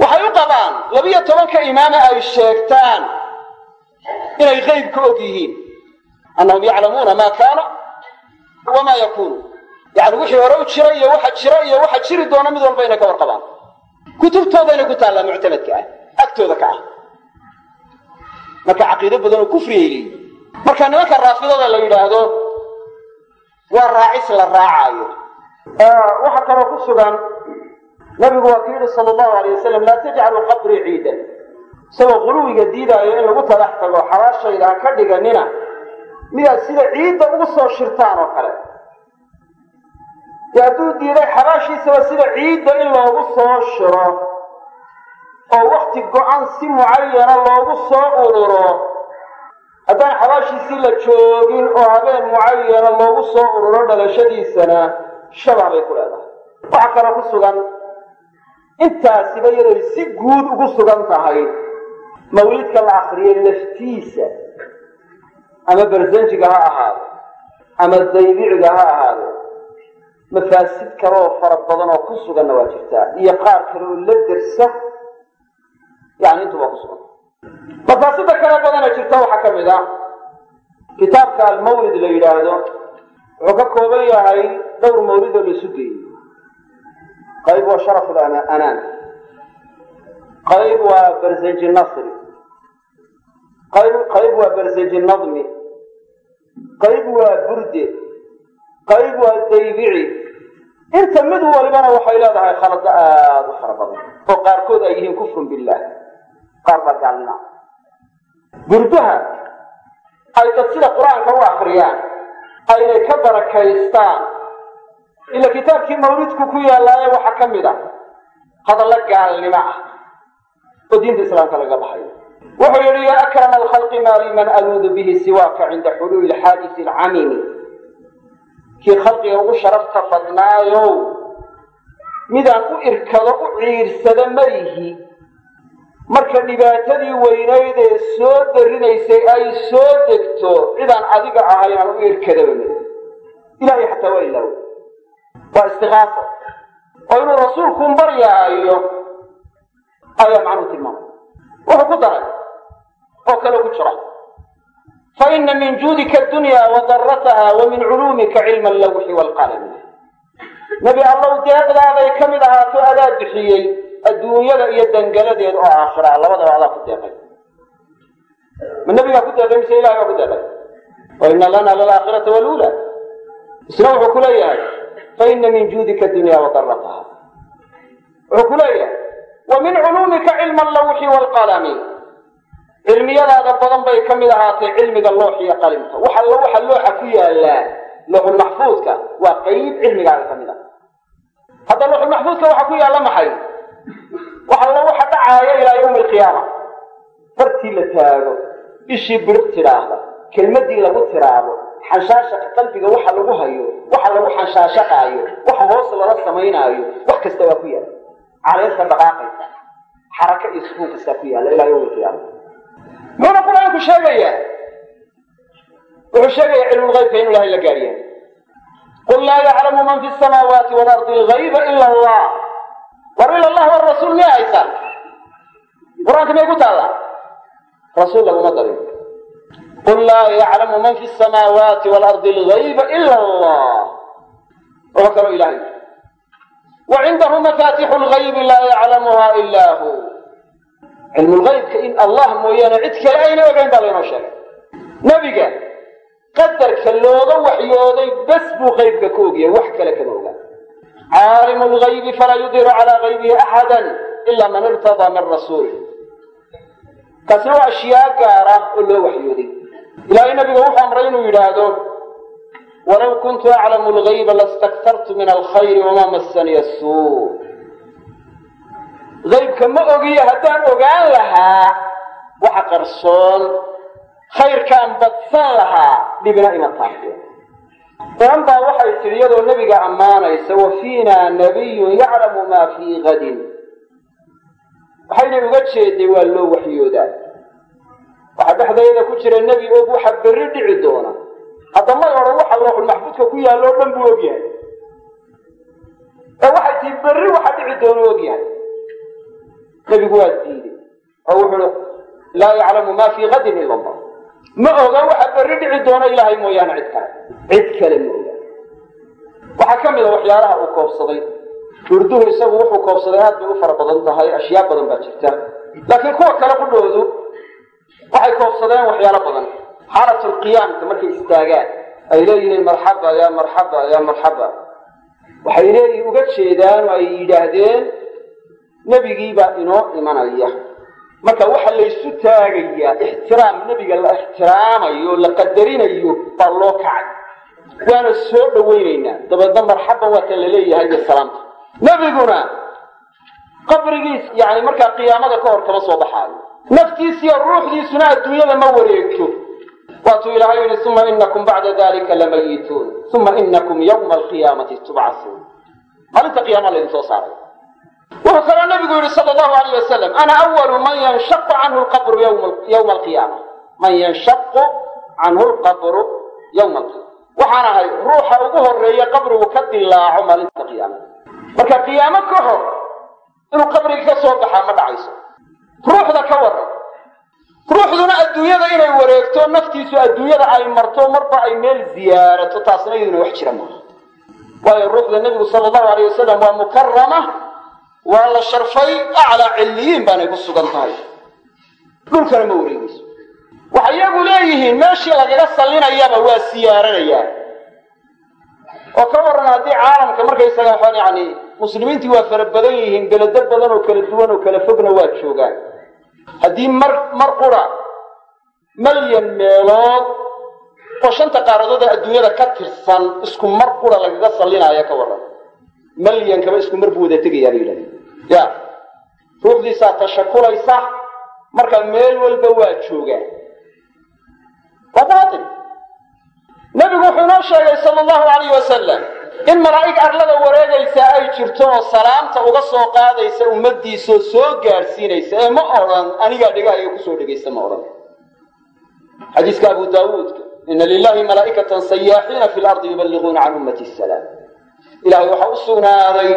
waxay u qabaan labiyo tobanka imaame ay sheegtaan inay qeyb ka og yihiin. Annahum yaclamuuna maa kaana wamaa yakuunu. Yani wixii hore u jira iyo waxa jira iyo waxa jiri doona mid walba inay ka warqabaan. Kutubtoodayna ku taallaa muctamadka ah agtooda ka ah. Marka caqiido badan oo kufriyay leeyihiin marka nimanka raafidada la yidhaahdo waa raacis la raacaayo. Waxaa kaloo ku sugan nabigu waa ku yidhi sala allahu alay wasalam laa tajcaluu qabrii ciidan. Isagoo quluwiga diidaayo in lagu talax tago xabaashayda ha ka dhiganina. Midaad sida ciidda ugu soo shirtaan oo kale? Dee hadduu diiday xabaashiisaba sida ciidda in loogu soo shiro? Oo wakti go-an si mucayana loogu soo ururo? Haddaan xabaashiisii la joogin oo habeen mucayana loogu soo ururo dhalashadiisana shabah bay ku leedahay. Waxaa kaloo ku sugan intaasiba iyadoy si guud ugu sugan tahay mawlidka la akriyay laftiisa ama barsanjiga ha ahaado ama daybiciga ha ahaado mafaasid kale oo fara badan oo ku suganna waa jirtaa iyo qaar kale oo la dersa yani intuba ku sugan. Mafaasida kale badana jirta waxaa ka mid a kitaabka almawlid la yidhaahdo wuxuu ka kooban yahay dhowr mawlid oo laisu geeyey qayb waa sharaf anaan qayb waa barsanji nasri qayb waa barsanji nadmi. Qayb waa burde qayb waa daybici inta mid walibana waxay leedahay khalado aada u fara badan. Oo qaarkood ay yihiin kufrun billah. Qaar baa gaalnima burdaha ay dad sida qur'aanka u akriyaan aynay ka barakaystaan ila kitaabkii mawlidku ku yaallaaye waxaa ka mid a hadallo gaalnimo ah oo diinta islaamka laga baxayo wuxuu yidhi yaa akrama alkhalqi maa liman aluudu bihi siwaaka cinda xuluuli xaadisi alcamimi kii khalqiga ugu sharafta badnaayow midaan u irkado u ciirsada ma yihi marka dhibaatadii weynayd ee soo darinaysay ay soo degto cidaan adiga ahayn aan u irkadaba ilahay xataa waa ilaawo waa istikaafo oo inuu rasuulkuun baryaayo ayaa macnuhu tilmaamay. Wuxuu ku daray oo kale ku jira. Faina min juudika adunya wadarataha wa min culuumika cilma allawxi waalqalami nebi allow deeqdaaday ka mid ahaato adaa bixiyey adduunyada iyo dangaladeed oo aakhira. Labadaba adaa ku deeqay. Ma nebigaa ku deeqay mise ilahay baa ku deeqay? Wa ina lana lalaakhirata waluula isna wuxuu ku leeyahay faina min juudika adunya wadarataha wuxuu ku leeyahay wa min culuumika cilma allawxi waalqalami cilmiyadaada badan bay ka mid ahaatay cilmiga loox iyo qalimka wax allo looxa ku yaallaa looxulmaxfuudka waa qeyb cilmigaaga ka mid ah hadda looxulmaxfuudka waxa ku yaalla maxay wax allo dhacaaya ilaa yawmi alqiyaama fartii la taago ishii biriq tidhaahda kelmadii lagu tiraado xanshaashaqa qalbiga waxa lagu hayo waxa lagu xanshaashaqaayo waxa hoos lala samaynaayo wax kasta waa ku yaalla caleenta dhaqaaqaysa xaraka iyo sukuun kastaa ku yaalla ilaa yawmi alqiyaama muxuuna qur'aanku sheegayaa? Wuxuu sheegayaa cilmulgaybka inu ilahay la gaadhiyahay qul laa yaclamu man fi samaawaati waalardi algayba ila allah. War ila allah warasuul miya haysaan qur'aanka miyay ku taallaa rasuul laguma darin qul laa yaclamu man fi samaawaati waalardi algayba ila allah wuxuu kaloo ilahay wa cindahu mafatixu lgaybi laa yaclamuha ila hu cilmulgaybka in allah mooyaane cid kale ayna ogayn baa laynoo sheegay nebiga qadarka looga waxyooday bes buu qaybka ka ogyahay wax kale kama ogaan caalimu lgaybi falaa yudiru calaa gaybihi axada ila man irtadaa min rasuul kaasina waa ashyaa gaar ah oo loo waxyooday ilaahay nabiga wuxuu amray inuu yidhaahdo walaw kuntu aclamu lgayba lastaktartu min alkhayri wamaa massaniya suu qaybka ma ogiyo haddaan ogaan lahaa waxa qarsoon khayrkaan badsan lahaa dhibina ima taafteen inan baa waxay tidhi iyadoo nebiga ammaanaysa wa fiina nabiyun yaclamu maa fii gadin waxaynay uga jeeday waa loo waxyoodaa waxaa dhexdayada ku jira nebi og waxa berri dhici doona. Haddamay odhan waxa looxulmaxfuudka ku yaallo o dhan buu ogyahay ee waxay tihi berri waxa dhici doona ogyahay nebigu waa diiday. Oo wuxuu laa yaclamu ma fii gadin ila allah. Ma oga waxa berri dhici doona ilaahay mooyaane cid kale. Cid kale ma oga. Waxaa ka mid a waxyaalaha uu koobsaday. Urduhu isagu wuxuu koobsaday aad bay u fara badan tahay ashyaa badan baa jirta. Laakiin kuwa kale qudhoodu waxay koobsadeen waxyaalo badan. Xaalatulqiyaamka markay istaagaan ay leeyihiin marxaba ya marxaba ya marxaba waxay leeyihiin uga jeedaan oo ay yidhaahdeen nebigiibaa inoo imanaya. Marka waxa laysu taagayaa ixtiraam nebiga la ixtiraamayo la qadarinayo baa loo kacay. Waana soo dhawaynaynaa dabeedna marxaban waa kan la leeyahay iyo salaamta. Nebiguna qabrigiis yani markaa qiyaamada ka hor kama soo baxaayo naftiisiyo ruuxdiisuna adduunyada ma wareegto. Waatuu ilaahay yihi uma inakum bacda dalika lamayituun. Uma inakum yawma alqiyaamati tubcasuun. Maalinta qiyaama laydin soo saaray. Wuxuu kaloo nabigu yihi sal allahu alayh wasalam ana awalu man yanshaqu canhu lqabru yawma alqiyaama. Man yanshaqu canhu lqabru yawma alqiyaama. Waxaan ahay ruuxa ugu horreeya qabrigu ka dilaaco maalinta qiyaama marka qiyaamo ka hor inuu qabriga ka soo baxaa ma dhacayso ruuxda ka waran ruuxduna adduunyada inay wareegto naftiisu adduunyada ay marto marba ay meel ziyaarato taasna iyaduna wax jira maaha. Waayo ruuxda nebigu sala allahu alayh wasalam waa mukarama waa la sharfay aclaa cilliyiin baanay ku sugan tahay. Dhulkana ma wareegayso. Waxay iyagu leeyihiin meeshii lagaga sallinayaba waa siyaaranayaan oo ka waran haddii caalamka markaysaga waxaan yani muslimiintii waa fara badan yihiin beledo badan oo kala duwan oo kala fogna waa joogaan haddii mar mar qura malyan meelood oo shanta qaaradood ee adduunyada ka tirsan isku mar qura lagaga sallinaayo ka waran malyankaba isku mar buu wada tegayaa ba yidhahda ya. Ruuxdiisaa tashakulaysa marka meel walba waa joogaan waa baatil. Nebigu wuxuu inoo sheegay sala allahu alayh wasalam in malaa'ig arlada wareegaysaa ay jirto oo salaamta uga soo qaadaysa ummaddiisoo soo gaadhsiinaysa ee ma odhan anigaa dhegahaya ku soo dhegaysta ma odhan. Xadiiska abu daawuudka ina lilahi malaa'ikatan sayaaxiina fi lardi yuballiquuna can ummati salaam. Ilahay waxaa u sugnaaday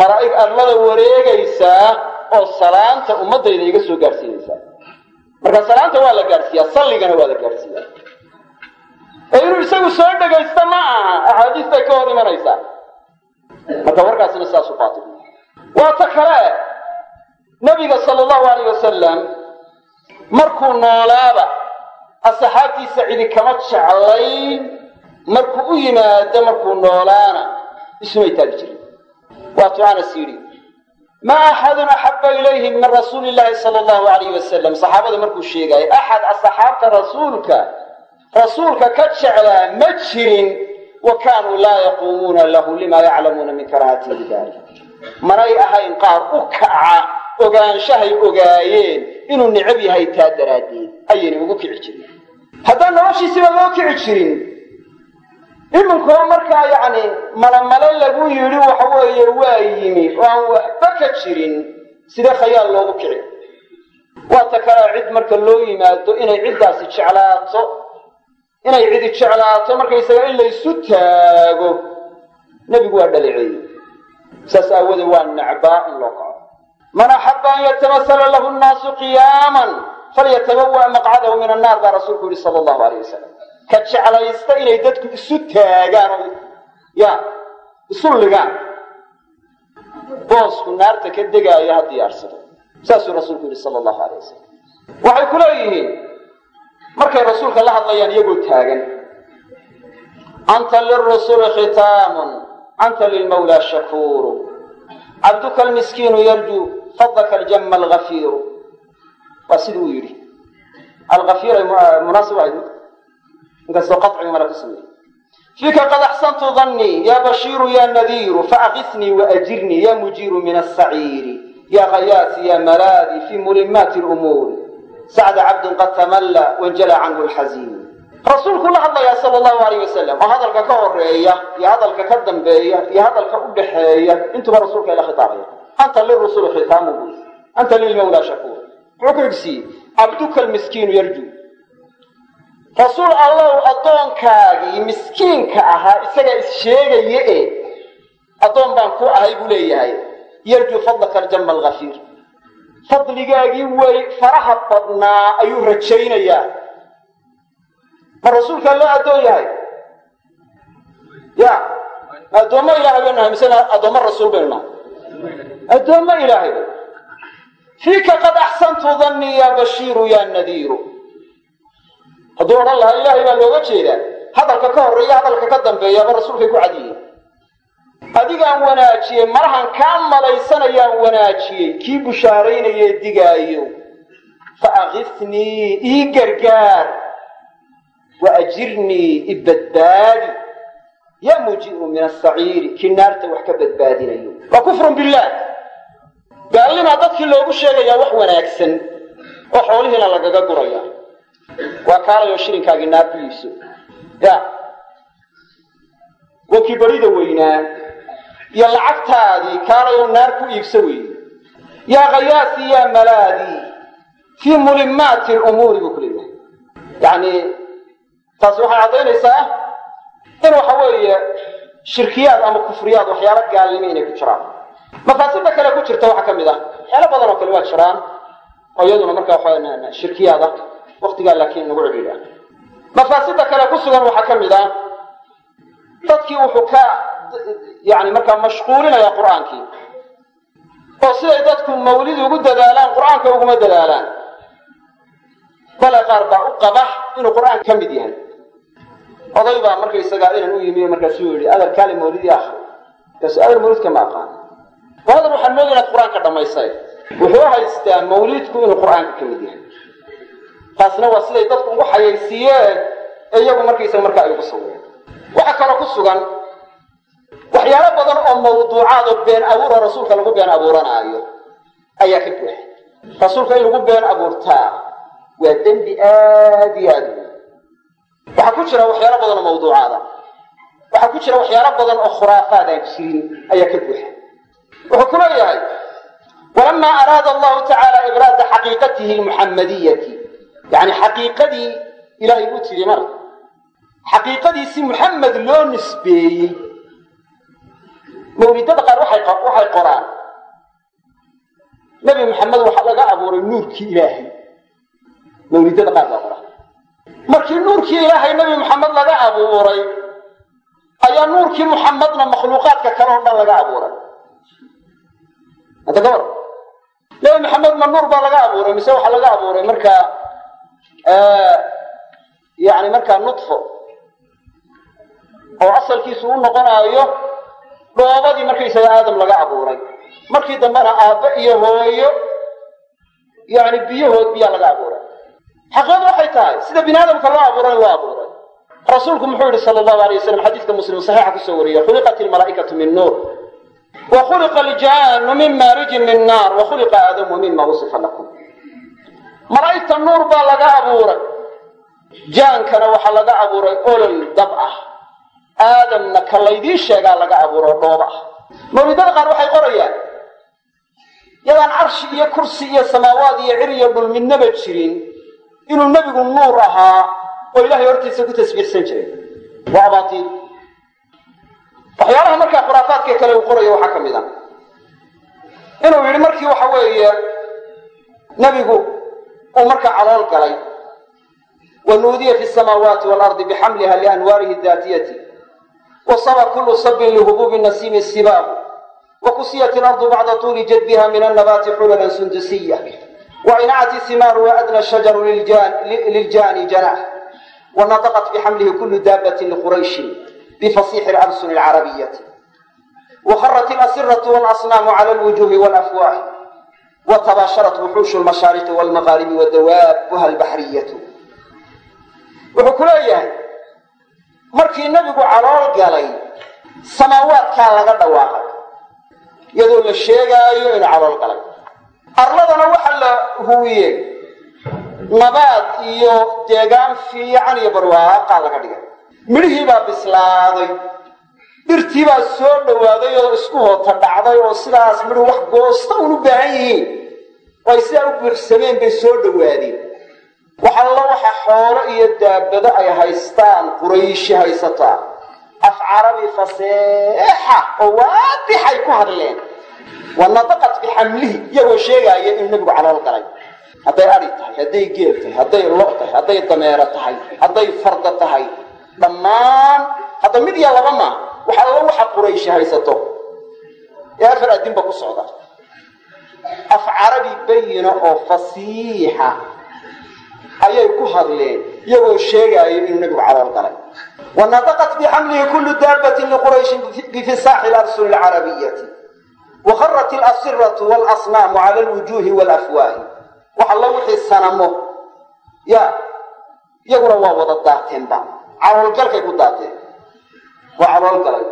malaa'ig arlada wareegaysaa oo salaanta ummaddayda iga soo gaadhsiinaysaa marka salaanta waa la gaadhsiiyaa salligana waa la gaadhsiiyaa inuu isagu soo dhegaysto ma aha axaadiistay ka hor imanaysaa marka warkaasina saasu baatil waa ta kale nabiga sala allahu alayh wasalam markuu noolaaba asxaabtiisa cidi kama jeclayn markuu u yimaado markuu noolaana isumay taagi jirin waatuu anas yidhi ma axadun axaba ilayhim min rasuuli llahi sala allahu alayh wasalam saxaabada markuu sheegaayo axad asxaabta rasuulka rasuulka ka jeclaa ma jirin wa kaanuu laa yaquumuuna lahu lima yaclamuuna min karaahatihi lidalik manay ahayn qaar u kaca ogaanshahay ogaayeen inuu necab yahay taa daraaddeed. Ayayna ugu kici jirin. Haddaan noloshiisiba loo kici jirin iminkoo markaa yacni malamale lagu yidhi waxa weeye waa yimi oo aan waxba ka jirin sidee khayaal loogu kici. Waa ta kale cid marka loo yimaado inay ciddaasi jeclaato inay cidi jeclaato markaysaga in laysu taago nebigu waa dhaleeceeyey saas aawoodee waa nacbaa in loo kaco man axaba an yatamasala lahu nnaasu qiyaaman falyatabawa maqcadahu min annaar baa rasuulku yihi sala allahu alayh wasalam ka jeclaysta inay dadku isu taagaan oo ya isu ligaan. Boosku naarta ka degaayo ha diyaarsado saasuu rasuulku yihi sala allahu alayh wasalam waxay ku leeyihiin markay rasuulka la hadlayaan iyagoo taagan anta lirusuli khitaamun anta lilmawlaa shakuuru cabduka almiskiinu yarjuu fadlaka aljamma algafiiru waa sidii uu yidhi. Algafiir ay munaasib ahayd inkastoo qaciga mala ku sameeyey. Fiika qad axsantu dannii ya bashiiru ya nadiiru faaqisnii waajirnii ya mujiiru min asaciiri ya khayaasi ya malaadi fi mulimaati lumuuri sacda cabdin qad tamalla wanjala canhu lxaziin rasuulku la hadlayaa sala allahu alayh wasalam oo hadalka ka horreeya iyo hadalka ka dambeeya iyo hadalka u dhaxeeya intuba rasuulka ila khitaabaya. Anta lirusuli khitaamu buu anta lilmawlaa shakuur muxuu ku xigsiiyey cabduka almiskiinu yarjuu rasuul allow addoonkaagii miskiinka ahaa isagaa is-sheegaya e addoon baan ku ahay buu leeyahay. Yarjuu fadlaka aljamma algafiir fadligaagii way faraha badnaa ayuu rajaynayaa. Ma rasuulkaa loo addoon yahay? Ya addoommo ilaahay baynu nahay mise addoommo rasuul baynu nahay. Addoommo ilaahay fiika qad axsantu dannii ya bashiiru ya nadiiru. Hadduu odhan lahaa ilaahay baa looga jeedaa. Hadalka ka horreeya hadalka ka dambeeyaaba rasuulkay ku cadiyey adigaan wanaajiyey malahan kaa malaysanayaan wanaajiyey kii bushaaraynayee digaayo. Fa akifnii ii gargaar. Wa ajirnii i badbaadi. Yaa mujiiru min asaciiri kii naarta wax ka badbaadinayo. Waa kufrun billaah. Gaalnimaa dadkii loogu sheegayaa wax wanaagsan oo xoolihiina lagaga guraya. Waa kaalayoo shirinkaagii naar ku iibso ya. Waa kii barida weynaa iyo lacagtaadii kaalayoo naar ku iibso weeye. Yaa khayaasi yaa malaadii fii mulimaati lumuuri buu ku yacni taasi waxay caddaynaysaa in waxa weeye shirkiyaad ama kufriyaad waxyaalo gaalnimo inay ku jiraan. Mafaasida kale ku jirta waxaa ka mid ah waxyaalo badan oo kale waa jiraan oo iyaduna marka waxa shirkiyaad ah waktigaa laakiin nagu cidhiidha mafaasida kale ku sugan waxaa ka mid ah dadkii wuxuu ka yani markaa mashquulinaya qur'aankii oo siday dadku mawlid ugu dadaalaan qur'aanka uguma dadaalaan. Bale qaar baa u qaba inuu qur'aanka ka mid yahay. Oday baa markaysagaa inan u yimi markaasuu yihi adar kaali mawlidii akri markaasu adar mawlidka ma aqaan. Adar waxaan mooda inaad qur'aanka dhammaysay. Wuxuu haystaa mawlidku inuu qur'aanka ka mid yahay. Taasna waa siday dadku ugu xayaysiiyeen ee iyagu markaysaga markaa ay ugu sawireen. Waxaa kaloo ku sugan waxyaalo badan oo mawduucaad oo been abuura rasuulka lagu been abuuranaayo ayaa ka buuxa rasuulka in lagu been abuurtaa waa dembi aad iyo aad weyn. Waxaa ku jira waxyaalo badan oo mawduucaada waxaa ku jira waxyaalo badan oo khuraafaad aan jirin ayaa ka buuxa wuxuu ku leeyahay walamaa araada allahu tacaala ibraada xaqiiqatihi lmuxamadiyati yani xaqiiqadii ilahay buu tiri mar xaqiiqadiisi muxamed loo nisbeeyey mawlidada qaar waxay qoraan. Nebi maxamed waxaa laga abuuray nuurkii ilaahay. Mawlidada qaar baa qoraan. Markii nuurkii ilaahay nebi maxamed laga abuuray ayaa nuurkii muxamedna makhluuqaadka kale oo dhan laga abuuray. Hadda ka nebi maxamed ma nuur baa laga abuuray mise waxaa laga abuuray markaa yani markaa nudfo. Oo asalkiisu u noqonaayo dhoobadii markaysaga aadam laga abuuray markii dambena aabbe iyo hooyo yani biyahood biyaa laga abuuray. Xaqiiqadu waxay tahay sida bini aadamka loo abuuray loo abuuray. Rasuulku muxuu yihi sala allahu alay wasalam xadiidka muslim saxiixa ku soo wariyey khuliqat ilmalaa'ikatu min nuur. Wa aljaanu min maarijin min naar wa aadamu mima wasifa lakum. Malaa'igta nuur baa laga abuuray. Jaankana waxaa laga abuuray olol dab ah aadamna ka laydii sheegaa laga abuuro dhooba. Ah qaar waxay qorayaan yadaan carshi iyo kursi iyo samaawaad iyo cir iyo dhul midnaba jirin. Inuu nebigu nuur ahaa oo ilaahay hortiisa ku tasbiixsan jiray. Waa abaatiil. Waxyaalaha markaa khuraafaadka kale uu qorayo waxaa ka mid a inuu yidhi markii waxa weeye nebigu uu markaa calool galay. Wanuudiya fi samaawaati waalardi bixamliha lianwaarihi daatiyati wasaba kulu sabin lihubuubi nasiimi sibaabu wakusiyat ilardu bacda tuuli jadbiha min annabaati xulalan sundusiya wainacati simaaru waadna shajaru liljani janaax wanadaqat bixamlihi kulu daabatin liqurayshin bifasiixi alsuni alcarabiyati wakharat ilasiratu walasnaamu cala alwujuhi walafwaahi watabaasharat wuxuushu lmashaariqi walmaqaaribi wadawaabuha albaxriyatu wuxuu ku leeyahay markii nebigu calool galay samaawaadkaa laga dhawaaqay iyadoo la sheegaayo inuu calool galay. Arladana waxaa la huwiyey nabaad iyo deegaan fiican iyo barwaaqaa laga dhigay. Midhihii baa bislaaday dhirtii baa soo dhowaaday oo isku hoota dhacday oo sidaas midhu wax goosta un u baahan yihiin. Oo ay sidaa u buuxsameen bay soo dhowaadeen wax allo waxa xoolo iyo daabado ay haystaan qurayshi haysataa. Af carabi faseexa oo waadixay ku hadleen. Wa nadaqat bixamlihi iyagoo sheegaaya inuu nebigu calool galay. Hadday adhi tahay hadday geel tahay hadday lo tahay hadday dameero tahay hadday farda tahay dhammaan hadda mid iyo laba maa wax waxa qurayshi haysato. Ee afar adinba ku socda. Af carabi bayina oo fasiixa ayay ku hadleen iyagoo sheegaayo inuu nebigu calool galay. Wanadaqat bixamlihi kullu daabatin liqurayshin bifisaaxi larsuli lcarabiyati wakharat ilasiratu walasnaamu cala alwujuuhi walafwaahi wax allo wixii sanamo ya iyaguna waa wada daateenba caloolgalkay ku daateen. Waa calool galay.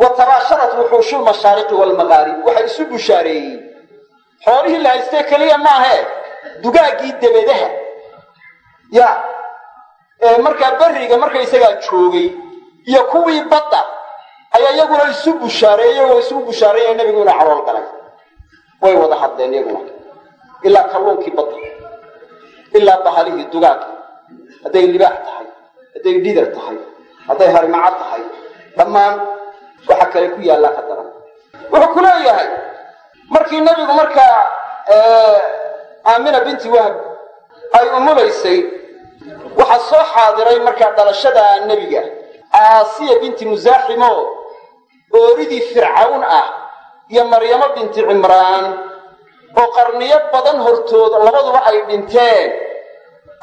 Wa wuxuushu lmashaariqi walmaqaarib waxay isu bushaareeyey xoolihii la haystee keliya maahee dugaaggii debedaha ya markaa berriga markaysagaa joogay iyo kuwii badda ayaa iyaguna isu bushaareeyey oo isugu bushaareeyay nebigu calool galay. Way wada hadleen iyaguna. Ilaa kalluunkii badda ilaa bahalihii dugaagii hadday libaax tahay hadday dhidar tahay hadday harimaco tahay dhammaan waxa kale ku yaallaa ka daran wuxuu ku leeyahay markii nebigu markaa aamina binti wahb ay umulaysay waxaa soo xaadiray markaa dhalashada nebiga. Aasiya binti musaaximo ooridii fircawn ah iyo maryamo binti cimraan oo qarniyo badan hortood labaduba ay dhinteen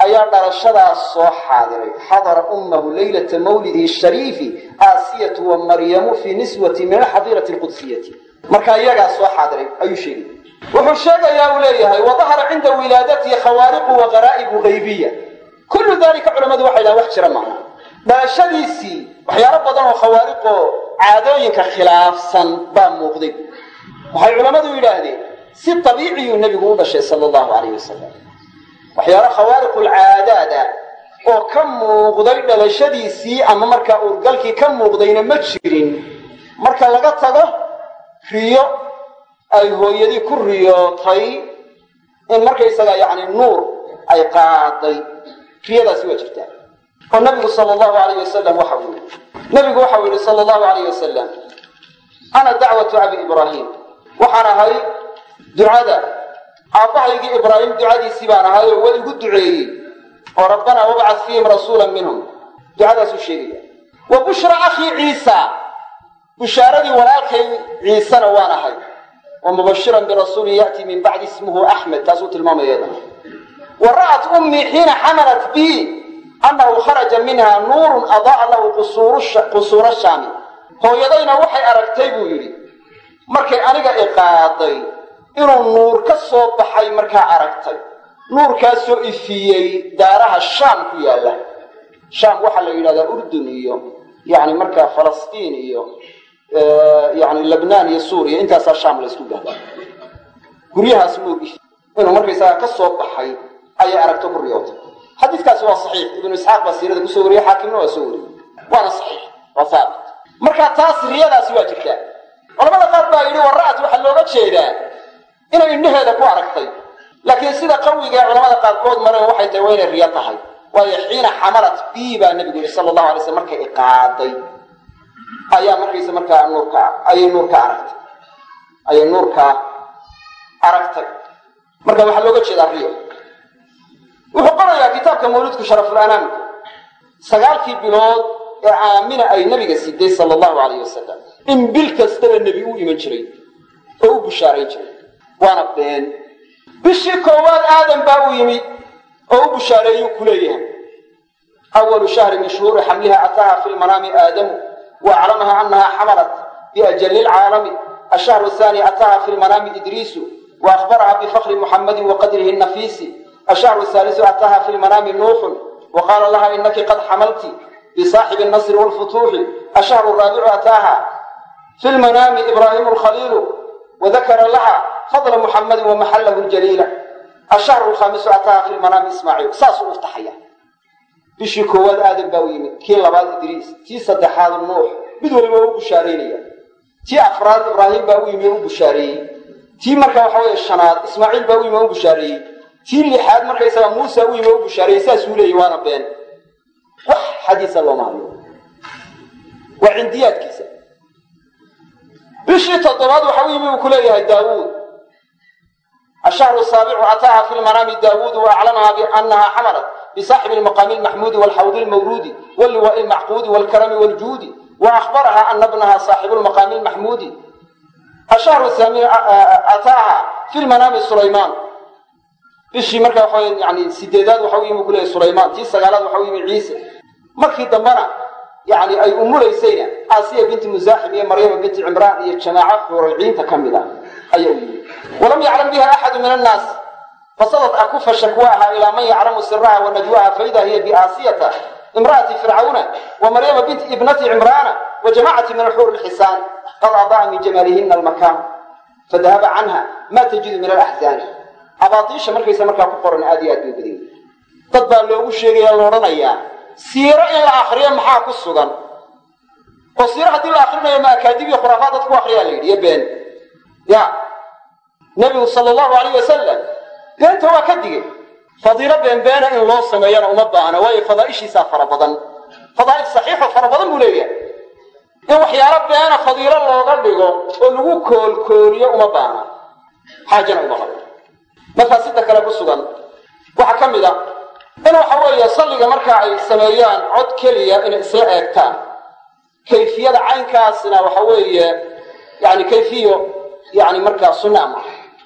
ayaa dhalashadaas soo xaadiray. Xadara ummahu laylata mawlidihi shariifi aasiyatu wa maryamu fii niswati min alxadiirati alqudsiyati. Markaa iyagaa soo xaadiray ayuu sheegay wuxuu sheegayaa uu leeyahay wadahara cinda wilaadatihi khawaariqu wa qaraa'ibu haybiya kullu dalika culammadu waxay dhahan wax jira maaha. Dhalashadiisii waxyaalo badan oo khawaariqoo caadooyinka khilaafsan baa muuqday. Waxay culammadu yidhaahdeen si tabiiciyuu nebigu u dhashay sala allahu calayh wasalam waxyaalo khawaariqulcaadaad ah oo ka muuqday dhalashadiisii ama markaa uurgalkii ka muuqdayna ma jirin. Marka laga tago riyo ay hooyadii ku riyootay in markaysaga yacni nuur ay qaaday. Riyadaasi waa jirtaa. Oo nabigu sala allahu alayh wasalam waxa uu yii nabigu waxau yihi sala allahu alayh wasalam ana dacwatu abi ibraahim. Waxaan ahay ducada. Aabbahaygii ibraahim ducadiisii baan ahay oo waa igu duceeyey. Oo rabbanaa wabcad fiihim rasuula minhum. Ducadaasuu sheegaya. Wa bushra akhii ciisa. Bushaaradii walaalkay ciisena waan ahay wa mubashiran birasuulin ya'tii min bacdi ismuhu axmed taasuu tilmaamaya iyadana wa ra'at ummii xiina xamalat bi annahu kharaja minha nuurun ada'a lahu qusuura shaami hooyadayna waxay aragtay buu yidhi markay aniga iqaaday inuu nuur ka soo baxay markaa aragtay nuurkaasoo ifiyey daaraha shaam ku yaalla shaam waxaa la yidhahdaa urdun iyo yani markaa falastiin iyo yani lebnaan iyo suuriya intaasaa shaam la ysku dhahdaa guryahaas ifiy inuu markaysagaa ka soo baxay ayay aragto ku riyootay xadiiskaasi waa saxiix. Ibnu isxaaq baa siirada ku soo wariyey xaakimna waa soo wariyey. Waana saxiix waa haabit marka taas riyadaasi waa jirtaa. Culamada qaar baa yidhi wara'at waxaa looga jeedaa inay indhaheeda ku aragtay. Laakiin sida qawiga culamada qaarkood mareen waxay tahay waa inay riyo tahay. Waayo xiina xamalat bi baa nabigu yihi sala allahu alay slam markay iqaaday ayaa markaysa markaa nuurka ayay nuurka aragtay. Ayay nuurkaa aragtay. Marka waxaa looga jeedaa riyo. Wuxuu qorayaa kitaabka mawlidku sharafulanaamku sagaalkii bilood ee aamina ay nabiga siday sala allahu alayh wasalam in bil kastaba nebi u iman jiray oo u bushaarayn jiray. Waana been. Bishii koowaad aadan baa u yimi oo u bushaareeyuu ku leeyahay. Awalu shahri min shuhuuri xamliha ataaha fi lmanaami aadamu wa aclamaha anaha xamalat biajali lcaalami ashahru athani ataaha fi lmanaami idriisu wa akhbaraha bifakri muxamadin wa qadrihi nafiisi ashahru ahaalisu ataaha fi lmanaami nuuxun wa qaala laha inaki qad xamalti bisaaxibi nasri wlfutuuxi ashahru raabicu ataaha fi lmanaami ibraahimu lkhaliilu wadakara laha fadla muxamadin wamaxallahu ljaliila ashahru lkhaamisu ataaha fi lmanaami ismaaciil saasuu uftaxaya bishii koowaad aadan baa u yimid kii labaad idriis tii saddexaad nuux mid waliba u bushaareynaya tii afraad ibraahim baa u yimi u bushaareeyey tii marka waxa weye shanaad ismaaciil baa u yimi u bushaareeyey tii lixaad markaysaga muusa u yimi u bushaareeyey saasuu leeyay waana been. Wax xadiisa looma hadlo waa cindiyaadkiisa. Bishii toddobaad waxa u yimi uu ku leeyahay daawuud. Ashahru saabicu ataaha fi lmanaami daawuudu waaclamaha bianaha xamalat bisaaxibi lmaqaami lmaxmuudi walxawdi lmawruudi walliwaai lmacquudi walkarami waljuudi waahbaraha ana bnaha saaxibu lmaqaami lmaxmuudi ashahru haami ataaha fi lmanaami sulaymaan bishii marka waxa yani sideedaad waxa u yimi ku leeyahay sulaymaan tii sagaalaad waxa u yimi ciise markii dambena yani ay umulaysayna aasiya binti musaaxim iyo maryama binti cimraan iyo jamaaco xurayciinta ka mid a ayaa u yimi walam yaclam biha axadu min annaas fasadad akufa shakwaaha ilaa man yaclamu siraha wa najwaha faida hiya biaasiyata imra'ati fircawna wa maryama binti ibnati cimraana wa jamacati min alxuur lxisaan qad adaa min jamaalihina almakaan fadahaba canha ma tajidu min alaxzaani abaatiisha markaysa markaa ku qoran aad iyo aad bay dad baa loogu sheegaya loodhanayaa siiro in la akriyo maxaa ku sugan oo haddii la akrinayo ma akaadib khuraafaad dad ku la yidhi iyo ya nebigu sala allahu alayh wasalam beenta waa ka digay. Fadiilo beenbeena in loo sameeyana uma baahna waayo fadaaishiisaa fara badan. Fadaa'il saxiixo fara badan buu leeyahay. In waxyaalo beena fadiilo looga dhigo oo lagu koolkooliyo uma baahna. Xaajana uma qabo mafaasida kale ku sugan waxaa ka mid a in waxa weeye salliga marka ay sameeyaan cod keliya inay isla eegtaan. Kayfiyada caynkaasna waxa weeye yani kayfiyo yani markaa sunna ma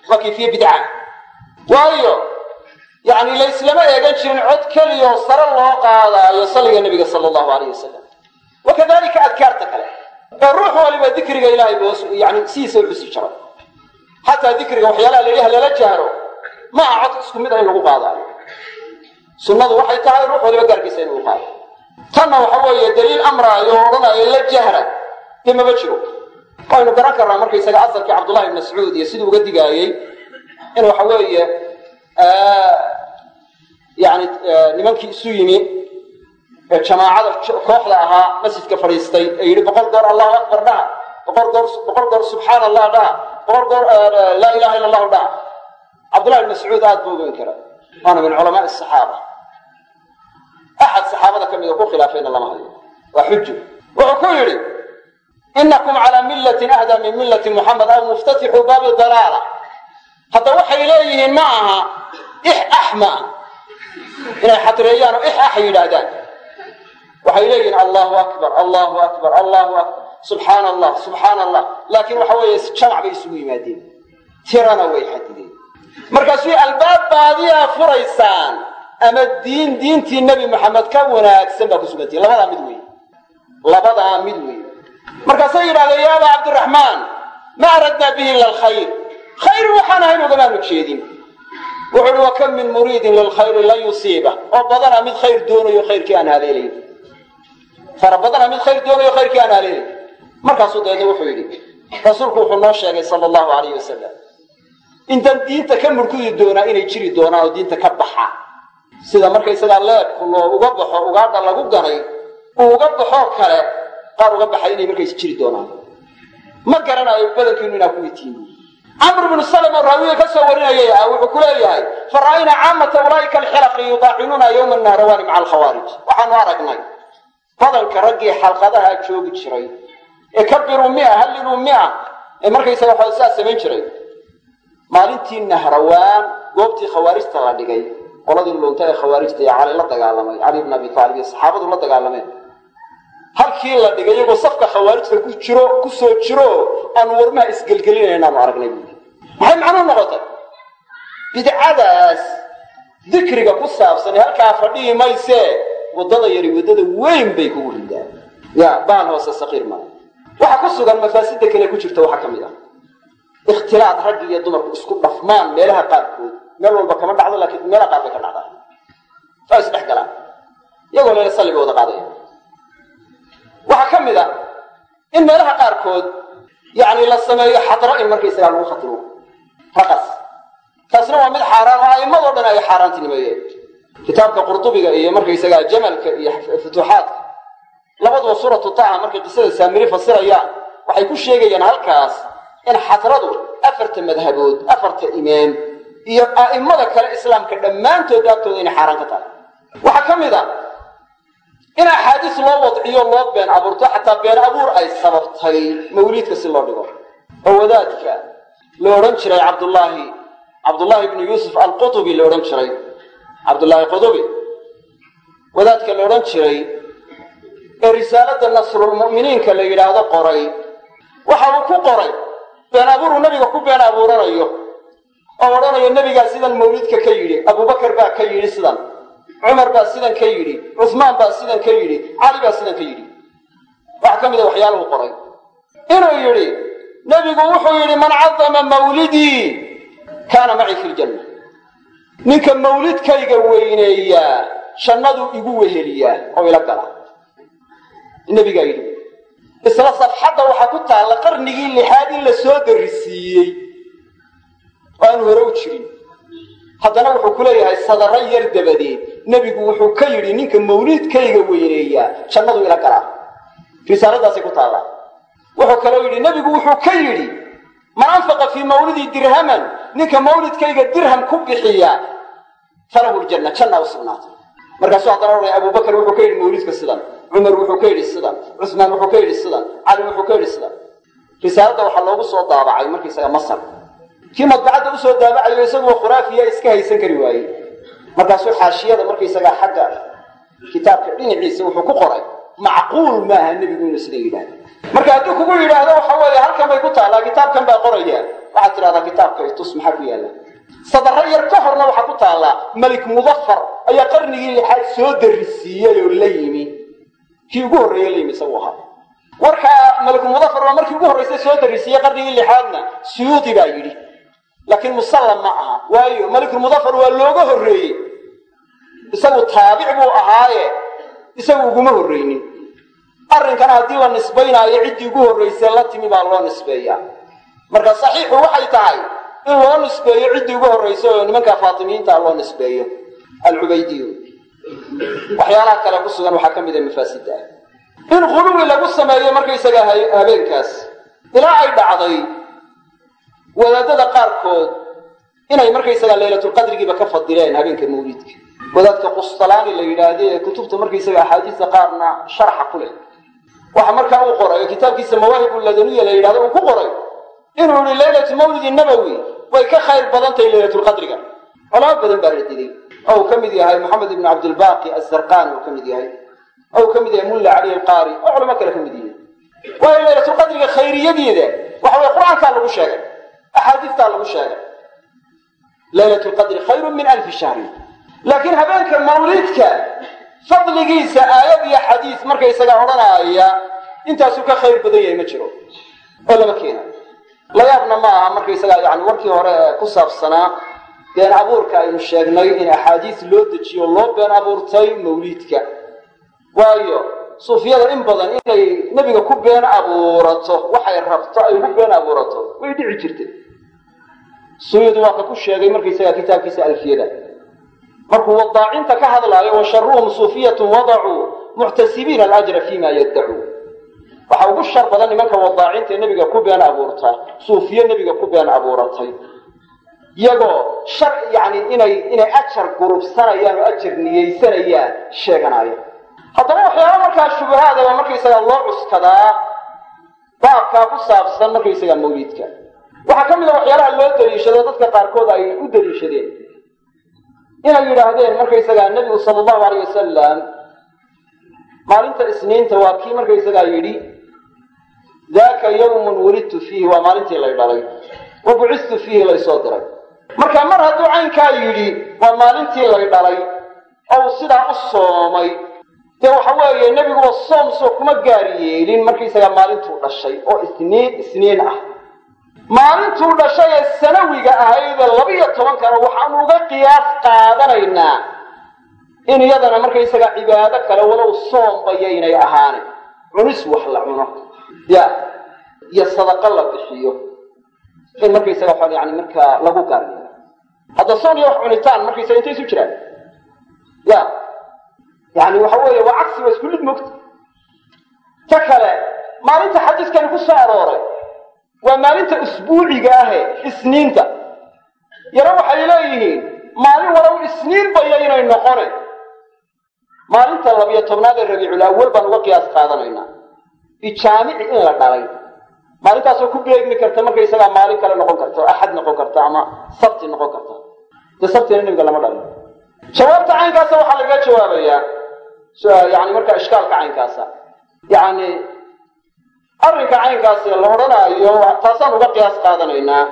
waa kayfiye bidca waayo yani layslama eegan jirin cod keliyaoo sare loo qaadaayo salliga nebiga sala allahu alayh wasalam wakadalika adkaarta kale. Ee ruux waliba dikriga ilahay boos yani sidiisa u xusi jaro. Xataa dikriga waxyaalaha layidhaha lala jahro ma aha cod isku mid a in lagu qaadaayo. Sunnadu waxay tahay ruux waliba gaarkiisa inuu qaado. Tanna waxa weeye daliil amraayo oo odhanayo la jahra dee maba jiro. Waynu garan karnaa markaysaga asalkii cabdullahi ibn mascuud iyo siduu uga digaayey in waxa weeye yani nimankii isu yimi jamaacada kooxda ahaa masjidka fadhiistay ee yidhi boqol goor allahu akbar dhaha boqol goor boqol goor subxaana allah dhaha boqol goor laa ilaha illa allahu dhaha cabdullahi mascuud aad buu ogeyn kara waana min culamaai asaxaaba axad saxaabada ka mida ku khilaafayna lama hayo waa xujo wuxuu ku yidhi inakum calaa millatin ahdaa min millati muxamed aw muftatixu baabi dalaala hadda waxay leeyihiin ma aha ix ax inay xadreeyaan oo ix ax yidhaahdaan. Waxay leeyihiin allahu akbar allahu akbar allahu akbar subxaana allah subxaana allah laakiin waxa weeye jamac bay isugu yimaadeen. Tirana way xadideen. Markaasuu albaab baadiyaa furaysaan. Ama diin diintii nebi maxamed ka wanaagsan baa ku sugantihin labadaa mid weeye. Labadaa mid weeye. Markaasay yidhahdeen ya abaa cabdiraxmaan ma aradnaa bihi ila alkhayr khayr waxaan ahayn ogamaanu jeedin wuxu uhi wa kam min muriidin lilkhayri lan yusiiba oo badana mid khayr doonayo khayrkii aan haleelayn fara badana mid khayr doonayo khayrkii aan haleelayn markaasuu dabeedna wuxuu yidhi rasuulku wuxuu noo sheegay sala allahu alayh wasalam intan diinta ka murkudi doonaa inay jiri doonaan oo diinta ka baxa sida markaysagaa leebku loo uga baxo ugaadha lagu ganay uu uga baxoo kale qaar uga baxay inay markays jiri doonaan ma garanayo badankiinu inaa ku itiin camr bnu salm oo raawiga ka soo warinayay ah wuxuu ku leeyahay fara'aynaa caamata ulaa'ika alxilaqi yudaacinuuna yowma nahrawaani maca alkhawaarij. Waxaanu aragnay badanka raggii xalqadaha joogi jiray ee kabiruu mia halliluu mia ee markaysaga waxa sidaas samayn jiray. Maalintii nahrawaan goobtii khawaarijta la dhigay qoladii lunta ee khawaarijta iyo cali la dagaalamay cali bn abi taalib iyo saxaabadu la dagaalameen. Halkii la dhigay iyagoo safka khawaarijta ku jiro ku soo jiro aanu warmaha isgelgelinaynaanu aragnay buui maxay macnuu noqotay? Bidcadaas dikriga ku saabsan halkaa fadhihi maysee waddada yari waddada weyn bay kugu ridaan. Ya baan hoose sakiir maa waxaa ku sugan mafaasida kale ku jirta waxaa ka mid ah. Ikhtilaad raggi iyo dumarku isku dhafmaan meelaha qaarkood. Meel walba kama dhacdo laakiin meelaha qaar bay ka dhacdaa. Oo isdhex galaan. Iyagoo leela salli bay wada qaadaya waxaa ka mid a in meelaha qaarkood yani la sameeyo xadro in markaysagaa lagu khatimo raqas taasna waa mid xaaraan oo a'imadoo dhan ay xaaraantinimeeyeen. Kitaabka qurdubiga iyo markaysagaa jamalka iyo futuuxaadka labaduba suuratu taha markay qisada saamiri fasirayaan waxay ku sheegayaan halkaas in xadradu afarta madhabood afarta imaam iyo a'immada kale islaamka dhammaantood agtooda inay xaaraan ka tahay. Waxaa ka mid a in axaadiis loo wadciyo loo been abuurto xataa been abuur ay sababtay mawliidka si loo dhigo. Oo wadaadka la odhan jiray cabdullaahi cabdullaahi bnu yuusuf alqutubi la odhan jiray. Cabdullaahi qutubi. Wadaadka la odhan jiray ee risaalada nasrulmu'miniinka la yidhaahdo qoray. Waxa uu ku qoray been abuuruu nebiga ku been abuuranayo. Oo odhanayo nebigaa sidan mawliidka ka yidhi abubakar baa ka yidhi sidan. Cumar baa sidan ka yidhi cusmaan baa sidan ka yidhi cali baa sidan ka yidhi. Waxaa ka mid a waxyaaluhu qoray. Inuu yidhi nebigu wuxuu yidhi man cadama mawlidii kaana macii fi ljanna ninka mawlidkayga weyneeyaa jannaduu igu weheliyaa oo ila gala. Nebigaa yidhi isla safxadda waxaa ku taalla qarnigii lixaad in la soo darisiiyey oo aanu hore u jirin. Haddana wuxuu ku leeyahay sadaro yar dabadeed nebigu wuxuu ka yidhi ninka mawliidkayga weyneeyaa jannadu ila galaa risaaladaasay ku taallaa wuxuu kaloo yidhi nebigu wuxuu ka yidhi man anfaqa fii mawlidii dirhaman ninka mawlidkayga dirham ku bixiya falahu ljanna janna u sugnaatay haddana odhanaya abubakar wuxuu ka yidhi mawlidka sidan cumar wuxuu ka yidhi sidan cusmaan wuxuu ka yidhi sidan cali wuxuu ka yidhi sidan. Risaaladda waxaa loogu soo daabacay markaysaga masar. Kii madbacadda u soo daabacayo isaguo khuraafiya iska haysan kari waayey. Markaasuu xaashiyada markaysagaa xagga kitaabka dhinaciisa wuxuu ku qoray macquul maaha nebigu inuu sida yidhahdo marka hadduu kugu yidhaahdo waxa weeye halkan bay ku taallaa kitaabkan baa qoraya. Waxaad tidhahdaa kitaabka itus maxaa ku yaalla? Sadaro yar ka horna waxaa ku taallaa malik mudafar ayaa qarnigii lixaad soo darisiiyey oo la yimi. Kii ugu horreeye la yimi isagu ahaa. Warka malik mudafar waa markii ugu horraysay soo darisiiyey qarnigii lixaadna suyuudi baa yidhi. Laakiin musallam ma aha waayo malikulmudafar waa looga horreeyey. Isagu taabic buu ahaaye isagu uguma horreynin arrinkana haddii la nisbaynaayo ciddii ugu horraysee la timi baa loo nisbeeyaa. Marka saxiixu waxay tahay in loo nisbeeyo ciddii ugu horraysay oo nimanka faatimiyiinta loo nisbeeyo. Alcubaydiyu waxyaalaha kale ku sugan waxaa ka mid a ah in khuluwi lagu sameeyo markaysaga habeenkaas ilaa ay dhacday wadaadada qaarkood inay markaysaga laylatulqadrigiiba ka fadileen habeenka mawlidka wadaadka qustalaani la yidhaahde ee kutubta markaysaga axaadiista qaarna sharxa ku leh waxa markaa uu qoray kitaabkiisa mawaahib ladaniya la yidhahdo uu ku qoray. Inuu yihi laylatu mawlidi nabowi way ka khayr badan tahay laylatulqadriga culamo badan baa radilay oo uu ka mid yahay moxamed ibn cabdilbaqi azarqani uu ka mid yahay. Oo uu ka mid yahay mulla cali alqaari. Oo culamo kale ka mid yihiin. Waayo laylatulqadriga khayriyadeeda waxa weye qur'aankaa lagu sheegay axaadiistaa lagu sheegay. Laylat lqadri khayru min alfi shahrin laakiin habeenka mawlidka fadligiisa aayad iyo xadiis markaysaga odhanaaya intaasuu ka khayr badan yahay ma jiro. Oo lama keena. Layaabna ma aha markaysaga yani warkii hore ee ku saabsanaa been abuurka aynu sheegnay in axaadiis loo dejiyo loo been abuurtay mawliidka. Waayo suufiyada in badan inay nebiga ku been abuurato waxay rabto ay ugu been abuurato way dhici jirtay. Suyudi waa ka ku sheegay markaysaga kitaabkiisa alfiyada markuu wadaacinta ka hadlaayo wa sharuhum wadacuu muctasibiina alajra fima yaddacuu waxa ugu shar badan nimanka wadaacinta nebiga ku been abuurta suufiye nebiga ku been abuuratay. Iyagoo shar yani inay inay ajar gurubsanayaan oo ajar niyeysanayaan sheeganaayo haddaba waxyaaba markaa shubahaadaba markaysaga loo cuskadaa baabkaa ku saabsan markaysaga mawliidka. Waxaa ka mid a waxyaalaha loo daliishado dadka qaarkood ay u daliishadeen inay yidhaahdeen markaysagaa nebigu sala allahu alayh wasalam maalinta isniinta waa kii markaysagaa yidhi daaka yawmun wulidtu fiihi waa maalintii lay dhalay. Wa bucistu fiihi laysoo diray. Marka mar hadduu caynkaa yidhi waa maalintii lay dhalay. Oo uu sidaa u soomay. Dee waxa weeye nebiguba soom soo kuma gaari yeelin markaysagaa maalintuu dhashay oo isniin isniin ah maalintuu dhashay ee sanawiga ahaydee laba-iyo tobankana waxaanu uga qiyaas qaadanaynaa in iyadana markaysaga cibaado kale walow soombayaynay ahaane. Cunis wax la cuno. Ya. Iyo sadaqo la bixiyo. In markaysaga waxaa yani markaa lagu gaaryeelo hadda soon iyo wax cunitaan markaysaga intay isu jiraan. Ya. Yani waxa weeye waa cagsi waa isku lid mogta ta kale maalinta xadiiskani ku soo arooray waa maalinta usbuuciga ahe isniinta. Yana waxay leeyihiin maalin walow isniin bayaynay noqone. Maalinta labiyo tobnaad ee rabiicul awal baan uga qiyaas qaadanaynaa. Bijaamici in la dhalay. Maalintaasoo ku beegmi karta markaysagaa maalin kale noqon karta axad noqon karta ama sabti noqon karta dee sabtina nebiga lama dhalin. Jawaabta caynkaasa waxaa lagaga jawaabayaa. Yani markaa ishkaalka caynkaasa. Yani arrinka caynkaasi la odhanaayo taasaan uga qiyaas qaadanaynaa.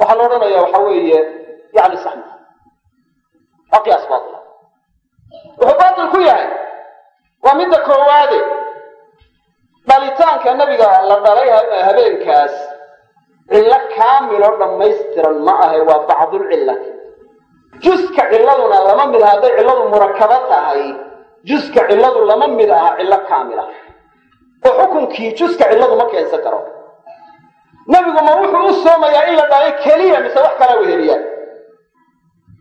Waxaa la odhanaya waxa weeye yani saxma. Waa qiyaas baatil. Wuxuu baatil ku yahay waa midda koowaade. Dhalitaanka nebiga la dhalay habeenkaas cillo kaamiloo dhammaystiran ma ahe waa bacdulcillati juska cilladuna lama mid aha hadday cilladu murakabo tahay. Juska cilladu lama mid aha cillo kaamila oo xukunkii juska cilladu ma keensan karo. Nebigu ma wuxuu u soomayaa in la dhalay keliya mise wax kalaa weheliyaa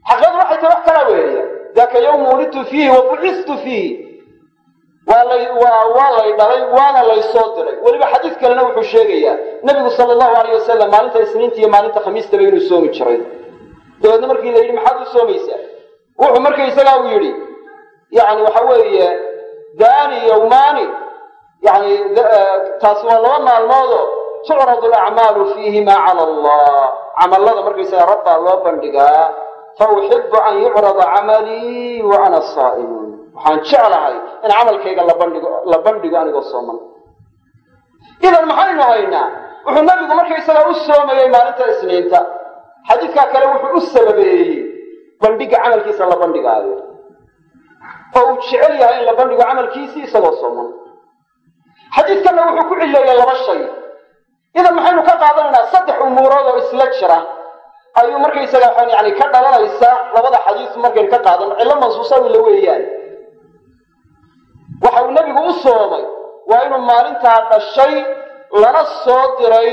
xaqiiqadu waxay tahay wax kalaa weheliya. Daaka yawma wulidtu fiihi wa fiihi. Waa lay dhalay waana lay soo diray. Weliba xadiis kalena wuxuu sheegayaa nebigu sala allahu alayh wasalam maalinta isniinta iyo maalinta khamiistaba inuu soomi jiray. Dabeedna markii la maxaad u soomaysaa? Wuxuu markaysagaa uu yidhi yani waxa weeye daani yawmaani yani taasi waa laba maalmoodoo tucradu alacmaalu fiihima cala allah. Camallada markaysaga rabbaa loo bandhigaa fa uxibu an yucrada camalii wa ana saa'imun waxaan jeclahay in camalkayga la bandhigo la bandhigo anigoo sooman. Idan maxaynu haynaa? Wuxuu nabigu markaysaga u soomayey maalinta isniinta. Xadiidkaa kale wuxuu u sababeeyey bandhiga camalkiisa la bandhigaayo. Oo uu jecel yahay in la bandhigo camalkiisii isagoo sooman xadiidkanna wuxuu ku cileeyey laba shay. Idan maxaynu ka qaadanaynaa saddex umuurood oo isla jira ayuu markaysaga waxaan yani ka dhalanaysa labada xadiis markaynu ka qaadano cillo mansuusa la weeyaan. Waxa uu nebigu u soomay waa inuu maalintaa dhashay lana soo diray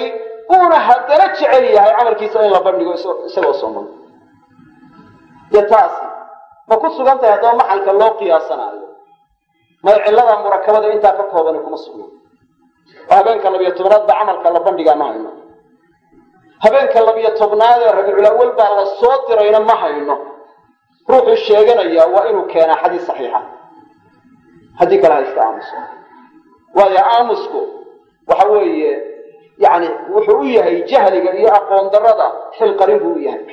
uuna haddana jecel yahay camalkiisa in la bandhigo isagoo sooman dee taasi ma ku sugan tahay haddaba maxalka loo qiyaasanaayo may cillada murakabada intaa ka koobani kuma sugna oo habeenka labiyo tobnaad ba camalka la bandhigaa ma hayno. Habeenka labiyo tobnaad ee rabiicul awal baa la soo dirayna ma hayno. Ruuxuu sheeganaya waa inuu keenaa xadiis saxiixa. Haddii kale ha aamuso. Waayo aamusku waxa weeye yani wuxuu u yahay jahliga iyo aqoon darada xilqarin buu u yahay.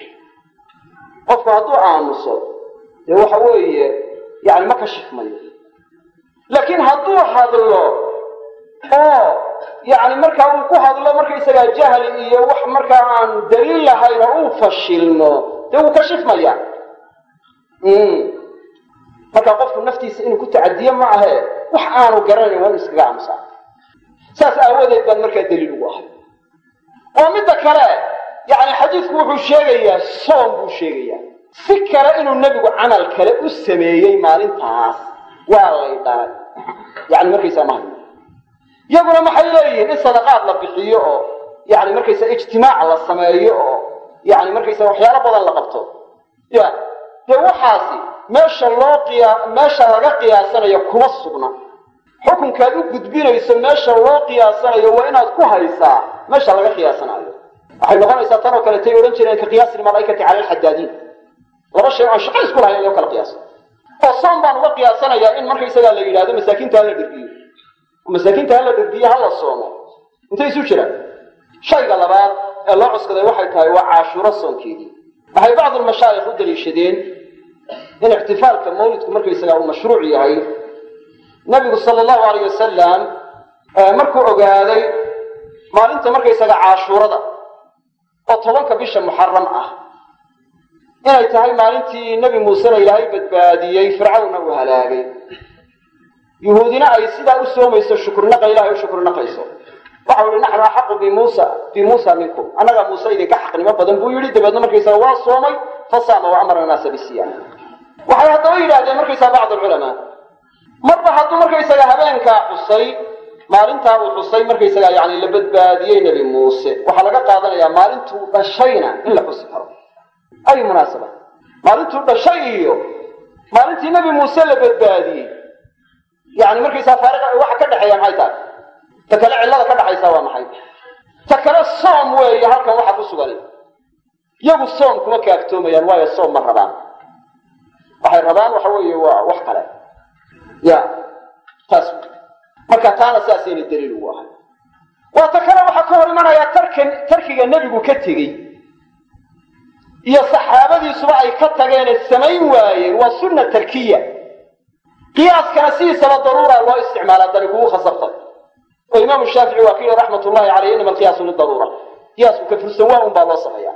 Qofku hadduu aamuso dee waxa weeye yani ma kashifmayo laakiin hadduu hadlo oo yani markaa uu ku hadlo markaysagaa jahli iyo wax markaa aan daliil lahayn oo uu fashilmo dee wuu kashifmaya marka qofku naftiisa inuu ku tacadiyo ma ahe wax aanu garanayn waa iskaga aamusaa saas aawadeed baan markaa daliil ugu ahay. Oo midda kale yani xadiidku wuxuu sheegayaa soom buu sheegayaa. Si kale inuu nebigu camal kale u sameeyey maalintaas waa lay dhalay yani markaysaa ma hayno iyaguna maxay leeyihiin? In sadaqaad la bixiyo oo yani markaysa ijtimaac la sameeyo oo yani markaysa waxyaalo badan la qabto. Ya dee waxaasi meesha loo qiya meesha laga qiyaasanayo kuma sugna. Xukunkaad u gudbinayso meesha loo qiyaasanayo waa inaad ku haysaa meesha laga qiyaasanayo. Waxay noqonaysaa tan oo kaletay odhan jireen ka qiyaasi lmalaaikati cala alxadaadiin laba shay aan shaqo isku lahayn in loo kala qiyaaso oo soom baan uga qiyaasanayaa in markaysagaa la yidhahdo masaakiinta hala dhergiyo masaakiinta hala dhergiyo hala soomo. Intay isu jiraan? Shayga labaad ee loo cuskaday waxay tahay waa caashuuro soonkeedii. Waxay bacdu lmashaayikh u daliishadeen in ixtifaalka mawlidku markaysagaa uu mashruuc yahay. Nabigu sala allahu alayh wasalam markuu ogaaday maalinta markaysaga caashuurada oo tobanka bisha muxaram ah inay tahay maalintii nebi muusena ilaahay badbaadiyey fircawnna uu halaagay. Yuhuudina ay sidaa u soomayso shukrinaqo ilahay u shukrinaqayso waxau yihi naxnu axaqu bimuusa bimuusa minkum. Annagaa muuse idinka xaqnimo badan buu yidhi dabeedna markaysaga waa soomay fasaama wa amara naasa bisiyaam waxay haddaba yidhahdeen markaysaa bacd alculamaa. Marba hadduu markaysaga habeenkaa xusay maalintaa uu xusay markaysaga yani la badbaadiyey nebi muuse. Waxaa laga qaadanayaa maalintuu dhashayna in la xusi karo ay munaasaba maalintuu dhashay iyo maalintii nebi muuse la badbaadiyey yani markaysaa faariqa waxa ka dhexeeya maxay tahay ta kale cillada ka dhaxaysa waa maxay ta kale soom weeye halkan waxa ku sugan iyagu soom kuma kaaftoomayaan waayo soom ma rabaan waxay rabaan waxa weeye waa wax kale ya taas marka taana saasayna daliil ugu ahay waa ta kale waxaa ka hor imanayaa tarka tarkiga nebigu ka tegey iyo saxaabadiisuba ay ka tageene samayn waayeen waa sunna tarkiya. Qiyaaskana sidiisaba daruura loo isticmaalaa dani kugu khasabtay oo imaamu shaafici waa ka raxmat ullahi caleyh inama alqiyaasu lidaruura qiyaasku ka waa un baa loo sameeya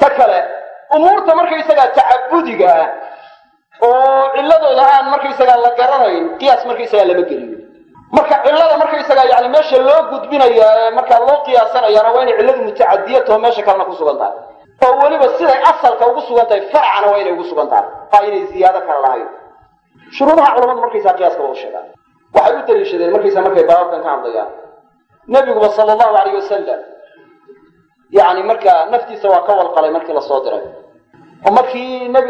ta kale umuurta markaysagaa tacabudiga ah oo cilladooda aan markaysagaa la garanayn qiyaas markaysagaa lama geliyo marka cillada markaysagaa yani meesha loo gudbinaya ee markaa loo qiyaasanayaana waa inay cilladu mutacadiyataho meesha kalena ku sugan tahay oo weliba siday asalka ugu sugan tahay farcana waa inay ugu sugan tahay waa inay ziyaado kale lahayn. Shuruudaha culamadu markaysaa qiyaaska waa u sheegaan. Waxay u daliishadeen markaysaa markay baababkan ka hadlayaan. Nebiguba sala allahu alayh wasalam yani markaa naftiisa waa ka walqalay markii la soo diray. Oo markii nb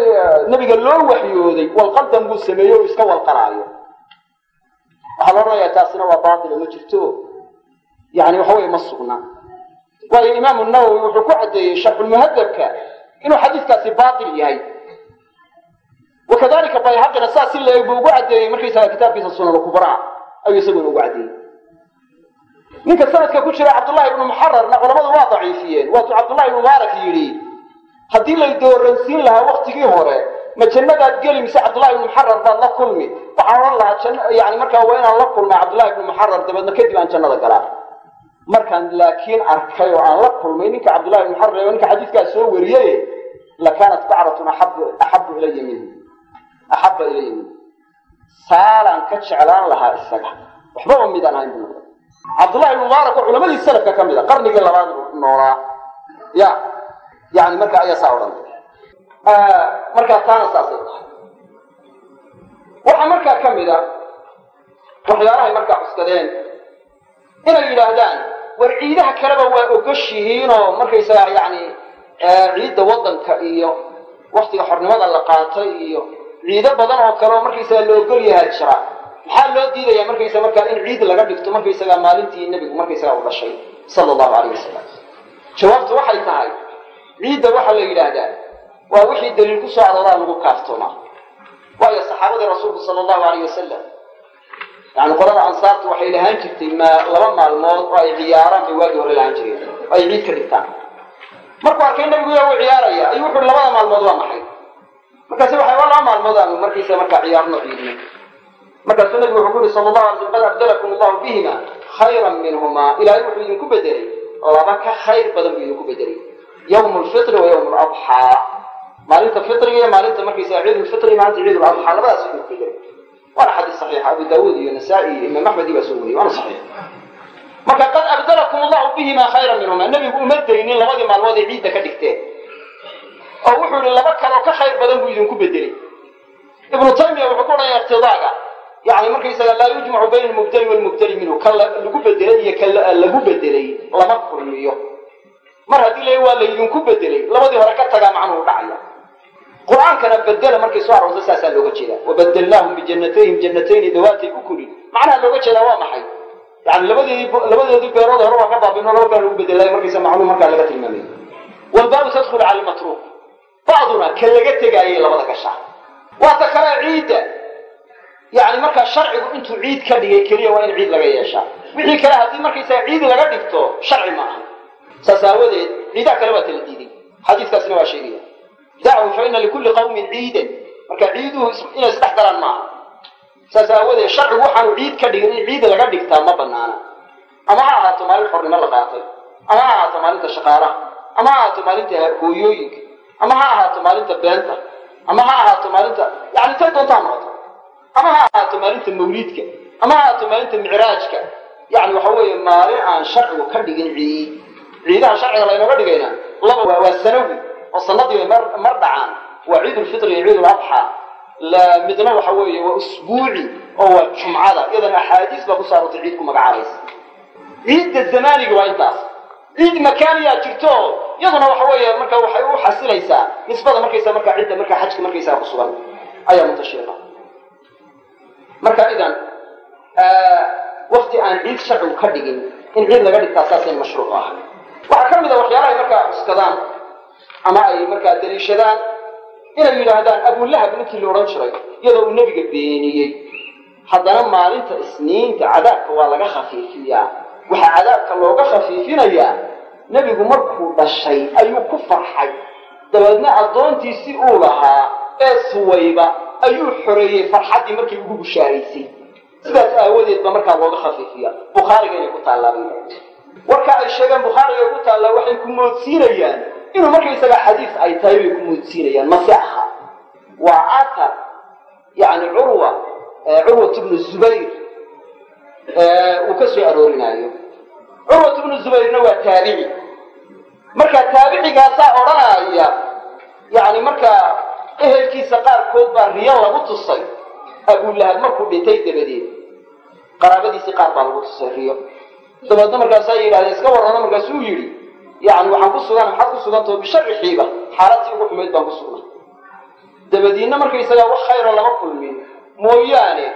nebiga loo waxyooday walqaldan buu sameeyey oo iska walqalaayo. Waxaa la odhanayaa taasina waa baatila ma jirto. Yani waxa weye ma sugna waayo imaamu nawowi wuxuu ku caddeeyey sharxulmuhadabka inuu xadiiskaasi baatil yahay. Wakadalika bayhaqina saas si la-eg buu ugu caddeeyey markaysaga kitaabkiisa sunan kubraa ayuu isaguna ugu caddeeyey ninka sanadka ku jira cabdullahi ibnu muxararna culamadu waa daciifiyeen. Waatuu cabdullahi ibnu mubaarak yidhi haddii lay dooransiin lahaa waktigii hore ma jannadaad geli mise cabdullahi ibnu muxarar baad la kulmi? Waxaan odhan lahaa yani markaa waa inaan la kulmaa cabdullahi ibnu muxarar dabeedna kadib aan jannada galaa markaan laakiin arkay oo aan la kulmay ninka cabdullahi muxarar ee ninka xadiiskaa soo wariyey lakaanat bacratun axabu ilaya minhu axabba ilaya minhu saalaan ka jeclaan lahaa isaga. Waxbaba midaan ahayn buu cabdullahi mubaarak oo culamadii salafka ka mid a. Qarnigii labaad noolaa. Ya yani marka ayaa saa odhan. Markaa taana saasay tahay waxaa markaa ka mid a waxyaalahay markaa cuskadeen. Inay yidhaahdaan war ciidaha kaleba waa ogoshihiinoo markaysagaa yani ciidda waddanka iyo waktiga xornimada la qaatay iyo ciido badan oo kale oo markaysaga la ogol yahaa jira. Maxaa loo diidaya markaysa markaa in ciid laga dhigto markaysaga maalintii nebigu markaysaga u dhashay sala allahu alayh wasalam jawaabtu waxay tahay ciidda waxaa la yidhaahdaa waa wixii daliil ku soo arooraa lagu kaaftoomaa waayo saxaabadii rasuulku sala allahu alayh wasalam yani qolada ansaartu waxay lahaan jirtay ma laba maalmood oo ay ciyaaraan bay waagii hore lahaan jireen oo ay ciid ka dhigtaan markuu arkay nebigu yaa u ciyaaraya ayuu wuxu uhi labada maalmood waa maxay markaasi waxay waa laba maalmood aanu markiisa markaa ciyaarno ciidno markaasuu nebigu wuxuu ku yihi sala allahu alay qad abdalakum allahu bihima khayran minhumaa ilaahay wuxuu idinku bedelay laba ka khayr badan buu idinku bedelay yawmu lfitri wa yawmu ladxaa maalinta fitriga iyo maalinta markaysa ciid lfitri maalinta ciid ladxaa labadaas idinku bedelay waana xadiis saxiixa abu daawuud iyo nasaa-i iyo imaam axmed baa soo wariyey waana saxiix. Marka qad abdalakum allahu bihima khayran minhuma nebigu uma daynin labadii maalmood ay ciidda ka dhigteen oo wuxuu yihi laba kaloo ka khayr badan buu idinku bedelay ibnu taymiya wuxuu ku odhanaya iqtidaaga yani markaysaga laa yujmacu bayna almubtali walmubtali minhu. Ka lagu bedelay iyo ka lagu bedelay lama kulmiyo. Mar haddii la waa laydinku bedelay labadii hore ka tagaa macnuhu dhacaya qur'aankana bedela markay soo aroorto saasaa looga jeeda wabadalnaahum bijannatayhim jannatayni dawaatay ukulin macnaha looga jeedaa waa maxay? Yani labadeedii beerood hore waa ka baabino laba baa lagu bedelay markaysa macnuhu markaa laga tilmaamay. Walbaabu tadkhulu cala almatruuk bacduna ka laga tegaayay labada gashaa waata kale ciidda. Yani markaa sharcigu intuu ciid ka dhigay keliya waa in ciid laga yeeshaa. Wixii kale haddii markaysaga ciid laga dhigto sharci ma aha saas aawadeed ciidaha kale waa tala diiday xadiiskaasina waa sheegaya dachu fa ina likulli qawmin ciidan marka ciiduhu inay isdhex galaan maaha saas aawadeed sharcigu waxaanu ciid ka dhigin in ciid laga dhigtaa ma banaana ama ha ahaato maalin xornimo la qaatay ama ha ahaato maalinta shaqaalaha ama ha ahaato maalinta hooyooyinka ama ha ahaato maalinta beenta ama ha ahaato maalinta yani tay doontaa noqoto ama ha ahaato maalinta mawliidka ama ha ahaato maalinta micraajka yani waxa weeye maalin aan sharcigu ka dhigin ciid ciidaha sharciga laynooga dhigayna laba waa sanawi oo sanadii bay mar dhacaan waa ciid ulfitr iyo ciid uladxa la midna waxa weeye waa usbuuci oo waa jumcada iyadana axaadiis baa ku saarotay ciid ku magacaabaysa ciidda zamaaniga waa intaas. Ciid makaaniyaa jirto iyaduna waxa weeye marka waxay u xasilaysaa nisbada markaysa markaa cidda markaa xajka markaysaa ku sugan ayaa muntashira marka idan wakti aan ciid sharcigu ka dhigin in ciid laga dhigtaa saasay mashruuc ah waxaa ka mid a waxyaalahay markaa cuskadaan ama ay markaa daliishadaan inay yidhaahdaan abulahab ninkii la odhan jiray iyadoo uu nebiga beeniyey haddana maalinta isniinta cadaabka waa laga khafiifiyaa. Waxaa cadaabka looga khafiifinayaa nebigu markuu dhashay ayuu ku farxay. Dabeedna addoontiisii uu lahaa ee suwayba ayuu xoreeyey farxaddii markii ugu bushaaraysay sidaas aawadeed ba markaa looga khafiifiya bukhaariga inay ku taallaa warka ay sheegeen bukhaariga ku taallaa waxay ku moodsiinayaan inuu markaysaga xadiis ay tahay bay ku moodsiinayaan mase aha waa atar yani curwa curwat bnu zubayr uu ka soo aroorinaayo curwat bnu zubayrna waa taabici. Marka taabicigaasaa odhanaya yani markaa ehelkiisa qaarkood baa riyo lagu tusay. Abulahab markuu dhintay dabadeed qaraabadiisii qaar baa lagu tusay riyo. Dabeedna markaasaa yidhahdeen iska warrano markaasuu yidhi yani waxaan ku sugan maxaad ku sugantao bishari xiiba xaaladtii ugu xumayd baan ku sugnay dabadiinna markaysagaa wax khayra lama kulmin. Mooyaane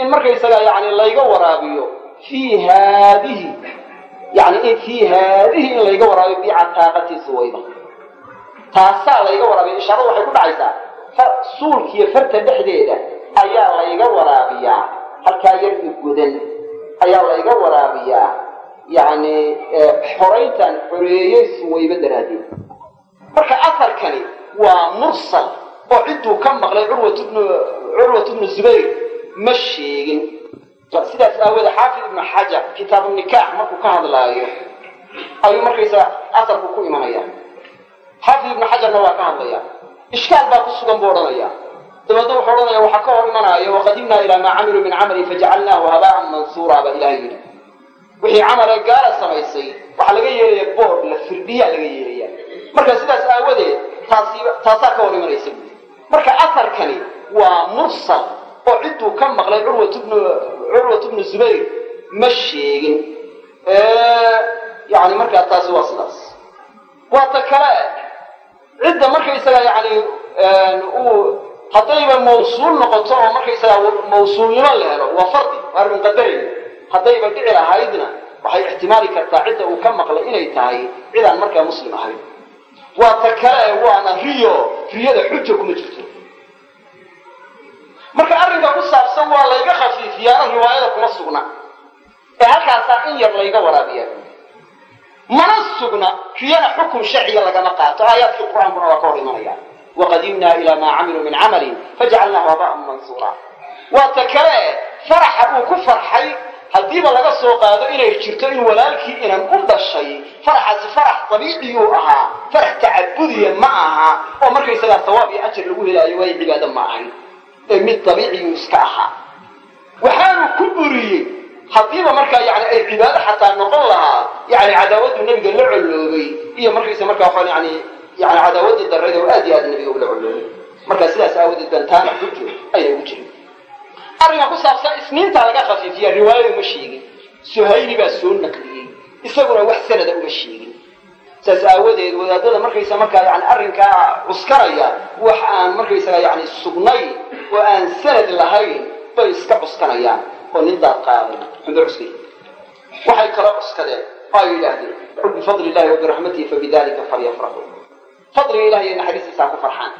in markaysagaa yani layga waraabiyo fii haadihi. Yani fii haadihi in layga waraabiyo bicataaqati suwayba taasaa layga waraabiya. Ishaaradu waxay ku dhacaysaa. Suulkiiyo farta dhexdeeda ayaa layga waraabiyaa. Halkaa yardi godan ayaa layga waraabiyaa yani xorayntan xoreeyey suwayba daraaddeed marka aharkani waa mursal oo cidduu ka maqlay curwat bnu curwat bnu zubayr. Ma sheegin. Sidaas aawoode xaafid ibnu xajar kitaabu nikaax markuu ka hadlaayo ayuu markaysaa aharku ku imanaya xaafid ibnu xajarna waa ka hadlaya ishkaal baa ku sugan buu odhanaya. Dabeedna wuxuu odhanaya waxaa ka hor imanaayo waqadimnaa ilaa maa camiluu min camali fajacalnaahu habaa'an mansuura baa ilahay yidhi wixii camalee gaala samaysay waxaa laga yeelaya boord la firdhiyaa laga yeelaya marka sidaas aawadeed taasaa ka hor imanaysa marka aharkani waa mursal oo cidduu ka maqlay curwat bnu zubayr ma sheegin. Yani markaa taasi waa sidaas. Waa ta kale cidda markaysaga yani uu haddayba mawsuul noqoto oo markaysagaa mawsuulnimo la helo waa fardi waa arrin qadaraya haddayba dhici lahaydna waxay ixtimaali kartaa cidda uu ka maqlay inay tahay cid aan markaa muslim ahayn. Waa ta kale waana riyo riyada xuja kuma jirto. Marka arrinka ku saabsan waa layga khafiifiyaano riwaayada kuma sugna. Ee halkaasaa in yar layga waraabiya mana sugna riyana xukun sharciga lagama qaato. Aayaadkii qur'aankuna waa ka hor imanaya. Waqadimna ila maa camiluu min camalin fajacalnahu habaan mansuura waa ta kale faraxa uu ku farxay haddiiba laga soo qaado inay jirto in walaalkii inan u dhashay faraxaasi farax dabiiciyuu ahaa farax tacabudiya ma aha oo markaysagaa sawaab iyo ajar lagu helaayo waayo cibaado ma ahayn ee mid dabiiciyuu iska ahaa waxaanu ku buriyey haddiiba markaa yani ay cibaado xataa noqon lahaa yani cadaawaddu nebiga la colloobay iyo markaysa markaa yani yani cadaawadii darreed oo aad iyo aad nebiga ula colloobay. Markaa sidaas aawadeed bantaana xujo ayay ugu jirin arrinka ku saabsan isniintaa laga khafiifiya riwaayada uma sheegin. Suhayli baa soo naqliyey. Isaguna wax sanada uma sheegin. Saas aawadeed wadaadada markaysa markaa yani arrinkaa cuskanaya wax aan markaysaga yani sugnayn oo aan sanad lahayn bay iska cuskanayaan. Oo nin daad qaaday. Xumbe cuskay waxay kala cuskadeen. Oo ay yidhaahdeen bifadli illahi wabiraxmatihi fabidalika falyafraxuu fadliga ilahi iyo naxariistiisa ha ku farxaan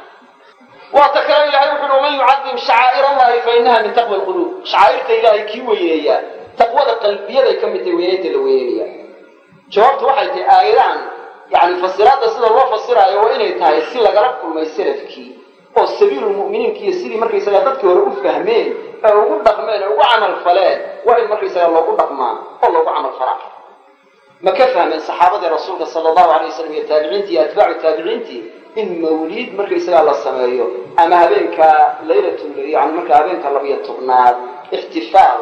waa ta kale ilahay wuxu uhi waman yucadim shacaa'ir allahi fa inaha min taqwa lquluub shacaa'irta ilaahay kii weyneeyaa taqwada qalbiyaday ka mid tahay weyneynta la weyneynaya jawaabtu waxay tahay aayadahan yani fasiraadda sida loo fasiraayo waa inay tahay si lagala kulmay salafkii oo sabiilulmu'miniinki iyo sidii markaysaga dadkii hore u fahmeen ee ugu dhaqmeen ee ugu camal faleen waa in markaysaga loogu dhaqmaa oo loogu camal falaa ma ka fahmeen saxaabadii rasuulka sala allahu alay wasalam iyo taabiciintii iyo atbaacu taabiciintii in mawliid markaysagaa la sameeyo ama habeenka laylat yani marka habeenka labiyo tobnaad ixtifaal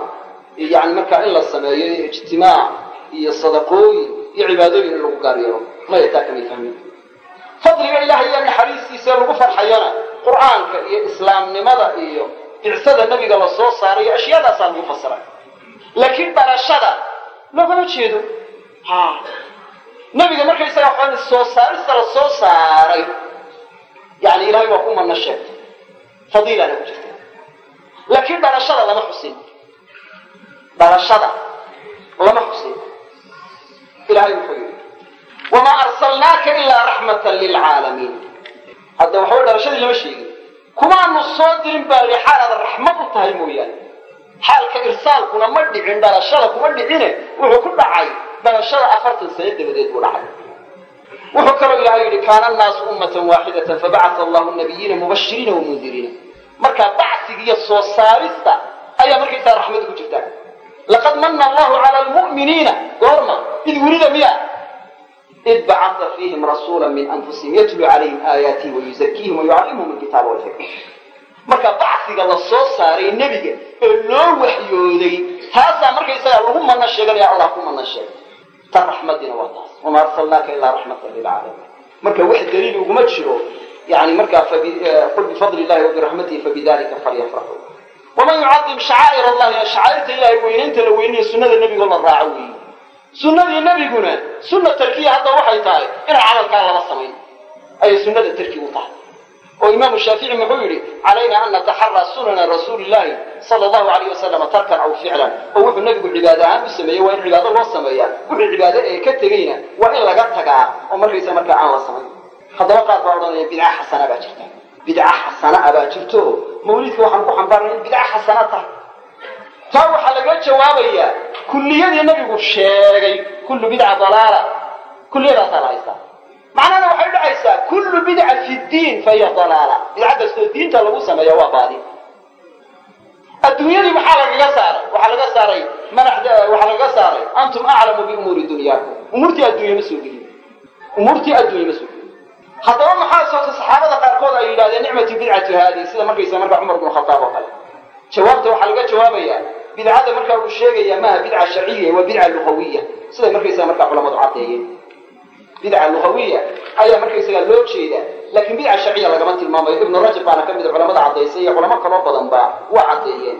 yani markaa in la sameeyo iyo ijtimaac iyo sadaqooyin iyo cibaadooyin in lagu gaar maya taa kamay fahmin? Fadliga ilahay iyo naxariistiisa lagu farxayana qur'aanka iyo islaamnimada iyo bicsada nebiga la soo saaray ashyaadaasaa lagu fasiray laakiin barashada loogama jeedo ha nebiga markaysaga waxaan soo saarista la soo saaray yani ilahay waa ku mana sheegtay fadiilana ku jirta. Laakiin dhalashada lama xusin. Dhalashada lama xusin. Ilahay wuxuu yidhi wamaa arsalnaaka ilaa raxmatan lilcaalamiin hadda waxawa dhalashadii lama sheegin. Kumaanu soo dirin baa li xaal aad raxmad u tahay mooyaane. Xaalka irsaalkuna ma dhicin dhalashada kuma dhicine wuxuu ku dhacay dhalashada afartan sano dabadeed buu dhacay. Wuxuu kaloo ilahay yidhi kaana annaasu ummatan waaxidatan fabacata allahu nabiyiina mubashiriina wamundiriina markaa bacsiga iyo soo saarista ayaa markaysaa raxmad ku jirtaa. Laqad mana allahu cala lmu'miniina goorma id wulida miya. Id bacata fiihim rasuula min anfusihim yatluu calayhim aayaatihi wayuzakiihim wayucallimuhum alkitaaba walxikma marka bacsiga la saaray nebiga ee loo waxyooday taasaa markaysagaa lagu mana sheeganaya allah ku mana sheegay tan raxmadiina waa taas wamaa arsalnaaka ilaa raxmatan lilcaalamiin marka wax daliil uguma jiro yani markaa qul bifadli illahi wabiraxmatihi fabidalika falyafraxuu waman yucadim shacaa'ir allahi shacaa'irta ilahay weynaynta la weynayo sunnada nebigoo la raaco weeye sunnadii nebiguna sunna tarkiya hadda waxay tahay inaan camalkaa lama samayn. Ayay sunnada tarki u tahay oo imaamu shaafici muxuu yidhi calayna an nataxaraa sunana rasuuli llahi sala allahu alayh wasalama tarkan aw ficlan. Oo wuxuu nebigu cibaado ahaan u sameeyey waa in cibaado loo sameeyaa. Wuxuu cibaado ee ka tegeyna waa in laga tagaa oo markaysa markaa aan la samayn haddaba qaar baa odhanaya bidca xasana baa jirta. Bidca xasana a baa jirto. Mawlidka waxaan ku xambaarnay in bidca xasana tahay taa waxaa laga jawaabayaa kulliyadii nebigu sheegay kullu bidca dalaala. Kulliyadaasaa la haystaa macnahana waxay dhacaysaa kullu bidca fi diin fahiya dalaala. Bidca kastoo diinta lagu sameeya waa baadi adduunyadii maxaa lagaga saaray waxaa laga saaray waxaa lagaga saaray antum aclamu biumuuri dunyaakum. Umuurtii adduunya ma soo gelin. Umuurtii adduunya ma soo gelin. Haddaba maxaa soota saxaabada qaarkood ay yidhahdeen nicmatu bidcatu haadihi sida markaysa marka cumar bnu khataab oo kale. Jawaabta waxaa laga jawaabayaa bidcada markaa uu sheegaya maaha bidca sharciya waa bidca lugawiya siday markaysaa markaa culamadu caddeeyeen bidca lugawiya ayaa markaysagaa loo jeedaa. Laakiin bidca sharciya lagama tilmaamayo ibnu rajab baana ka mida culamada caddaysay iyo culamo kaloo badan ba waa caddeeyeen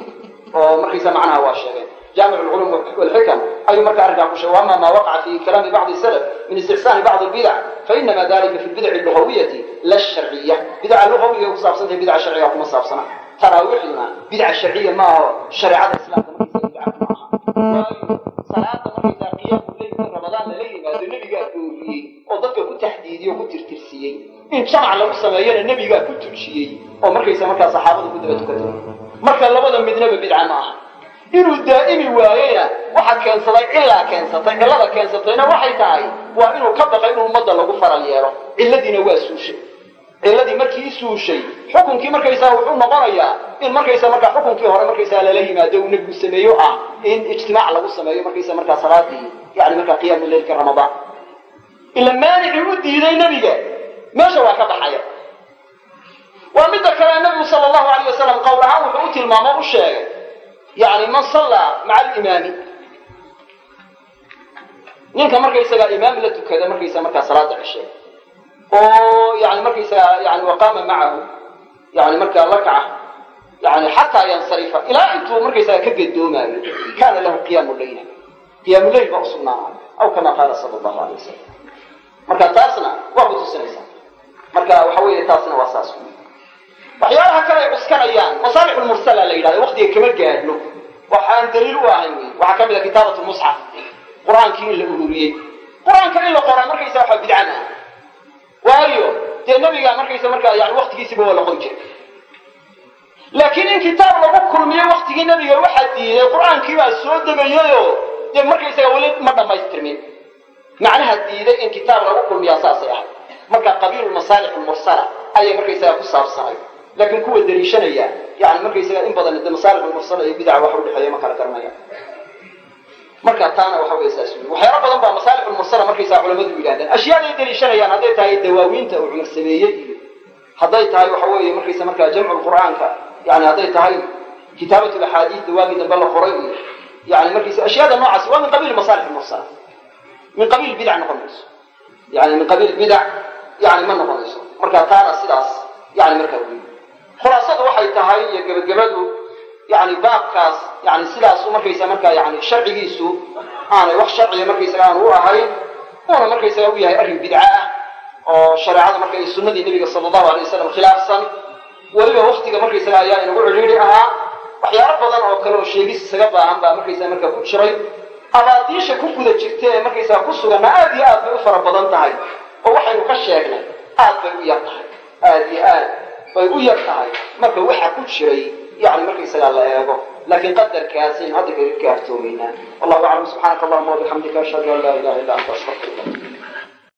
oo markaysa macnaha waa sheegeen jaamic lculum walxikam ayuu marka arrinkaa ku sheegay waama maa waqaca fi kalaami bacdi salaf min istixsaani bacdi albidac fainama dalika fi lbidaci allugawiyati la sharciya. Bidca luqawiga ku saabsantahay bidca sharciga kuma saabsana. Taraawiixduna bidca sharciya ma aho shareecada islaamka markaysa bidca ma salaada markaysaa qiyaamu leylka ramadaan lala yimaado nebigaa dooriyey oo dadka ku taxdiidiyey oo ku tirtirsiiyey in jamac lagu sameeyana nebigaa ku tujiyey oo markaysa markaa saxaabadu ku daba tukatay marka labada midnaba bidca ma aha. Inuu daa'imi waayena waxa keensaday cilaa keensatay cillada keensatayna waxay tahay waa inuu ka baqay in ummadda lagu faral yeelo. Cilladiina waa suushay cilladii markii suushay xukunkii markaysaa wuxuu noqonayaa in markaysa markaa xukunkii hore markaysaa lala yimaado uu nebigu sameeyo ah in ijtimaac lagu sameeyo markaysa markaa salaadii yani markaa qiyaamu ramadaan ila maanicii u diiday nebiga meesha waa ka baxaya. Waa midda kale nebigu sala allahu alayh wasalam qowl ahaan wuxuu u tilmaamo u sheegay yani man sallaa maca alimaami. Ninka markaysagaa imaam la tukada markaysa markaa salaada ceshe oo yani markaysaga yani waqaama macahu yani markaa la kaca yani xataa yansarifa ilaa intuu markaysaga ka gedoomaayo kaana lahu qiyaamu leyla qiyaamu leyl baa usugnaanay aw kama qaala sala allahu alay wasalam marka taasna waa ku tusinaysaa marka waxa weeye taasna waa saas. Waxyaalaha kale ay cuskanayaan masaalix lmursala la yidhahda waktiga kama gaadhno. Waxaan daliil u ahayn wey waxaa ka mid a kitaabat lmusxaf qur'aankii in la ururiyey. Qur'aanka in la qoraa markaysa waxa bidcan ah waayo dee nabiga markaysa markaa yani waktigiisiba waa la qori jiray. Laakiin in kitaab lagu kulmiyo waktigii nabiga waxaa diiday qur'aankii baa soo degayayo dee markaysaga weli ma dhammaystirmin macnaha diiday in kitaab lagu kulmiyaa saasay ahay marka qabiilu masaalix lmursala ayay markaysaga ku saabsanay. Laakiin kuwa daliishanaya yani markaysaga in badan de masaalix lmursala iyo bidca wax udhexeeya ma kala garanaya marka taana waxa wey saas wey waxyaalo badan baa masaalix lmursala markaysaa culamadu yidhahdeen ashyaaday daliishanayaan hadday tahay dawaawiinta uu cumar sameeyey. Iyo hadday tahay waxa weeye markaysa markaa jamcu lqur'aanka yani hadday tahay kitaabat laxaadiida waagii dambe la qoray iyo yani markaysa ashyaada noocaas waa min qabiil masaalix lmursala min qabiil bidac noqon mayso. Yani min qabiil bidac yani ma noqonayso marka taana sidaas yani markaa wey khulaasadu waxay tahay iyo gebagabadu yani baabkaas yani sidaasu markaysa markaa yani sharcigiisu aanay wax sharciga markaysaga aanu u ahayn uuna markaysaga u yahay arrin bidca ah oo shareecada marka sunnadii nebiga sala allahu alay wasalam khilaafsan weliba waktiga markaysaga ayaa inagu cidhiidhi ahaa waxyaalo badan oo kale oo sheegis isaga baahan baa markaysaga markaa ku jiray. Abaadiisha ku guda jirta ee markaysaga ku suganna aad iyo aad bay u fara badan tahay oo waxaynu ka sheegnay aad bay u yar tahay aad iyo aad bay u yar tahay. Marka waxa ku jiray yani markaysagaa la eego laakiin qadarkaasaynu hadda kaga kaaftoomaynaa wallahu aclam subxaanaka allahuma wabixamdika ashhadu an laa ilaha illa anta astaqfirka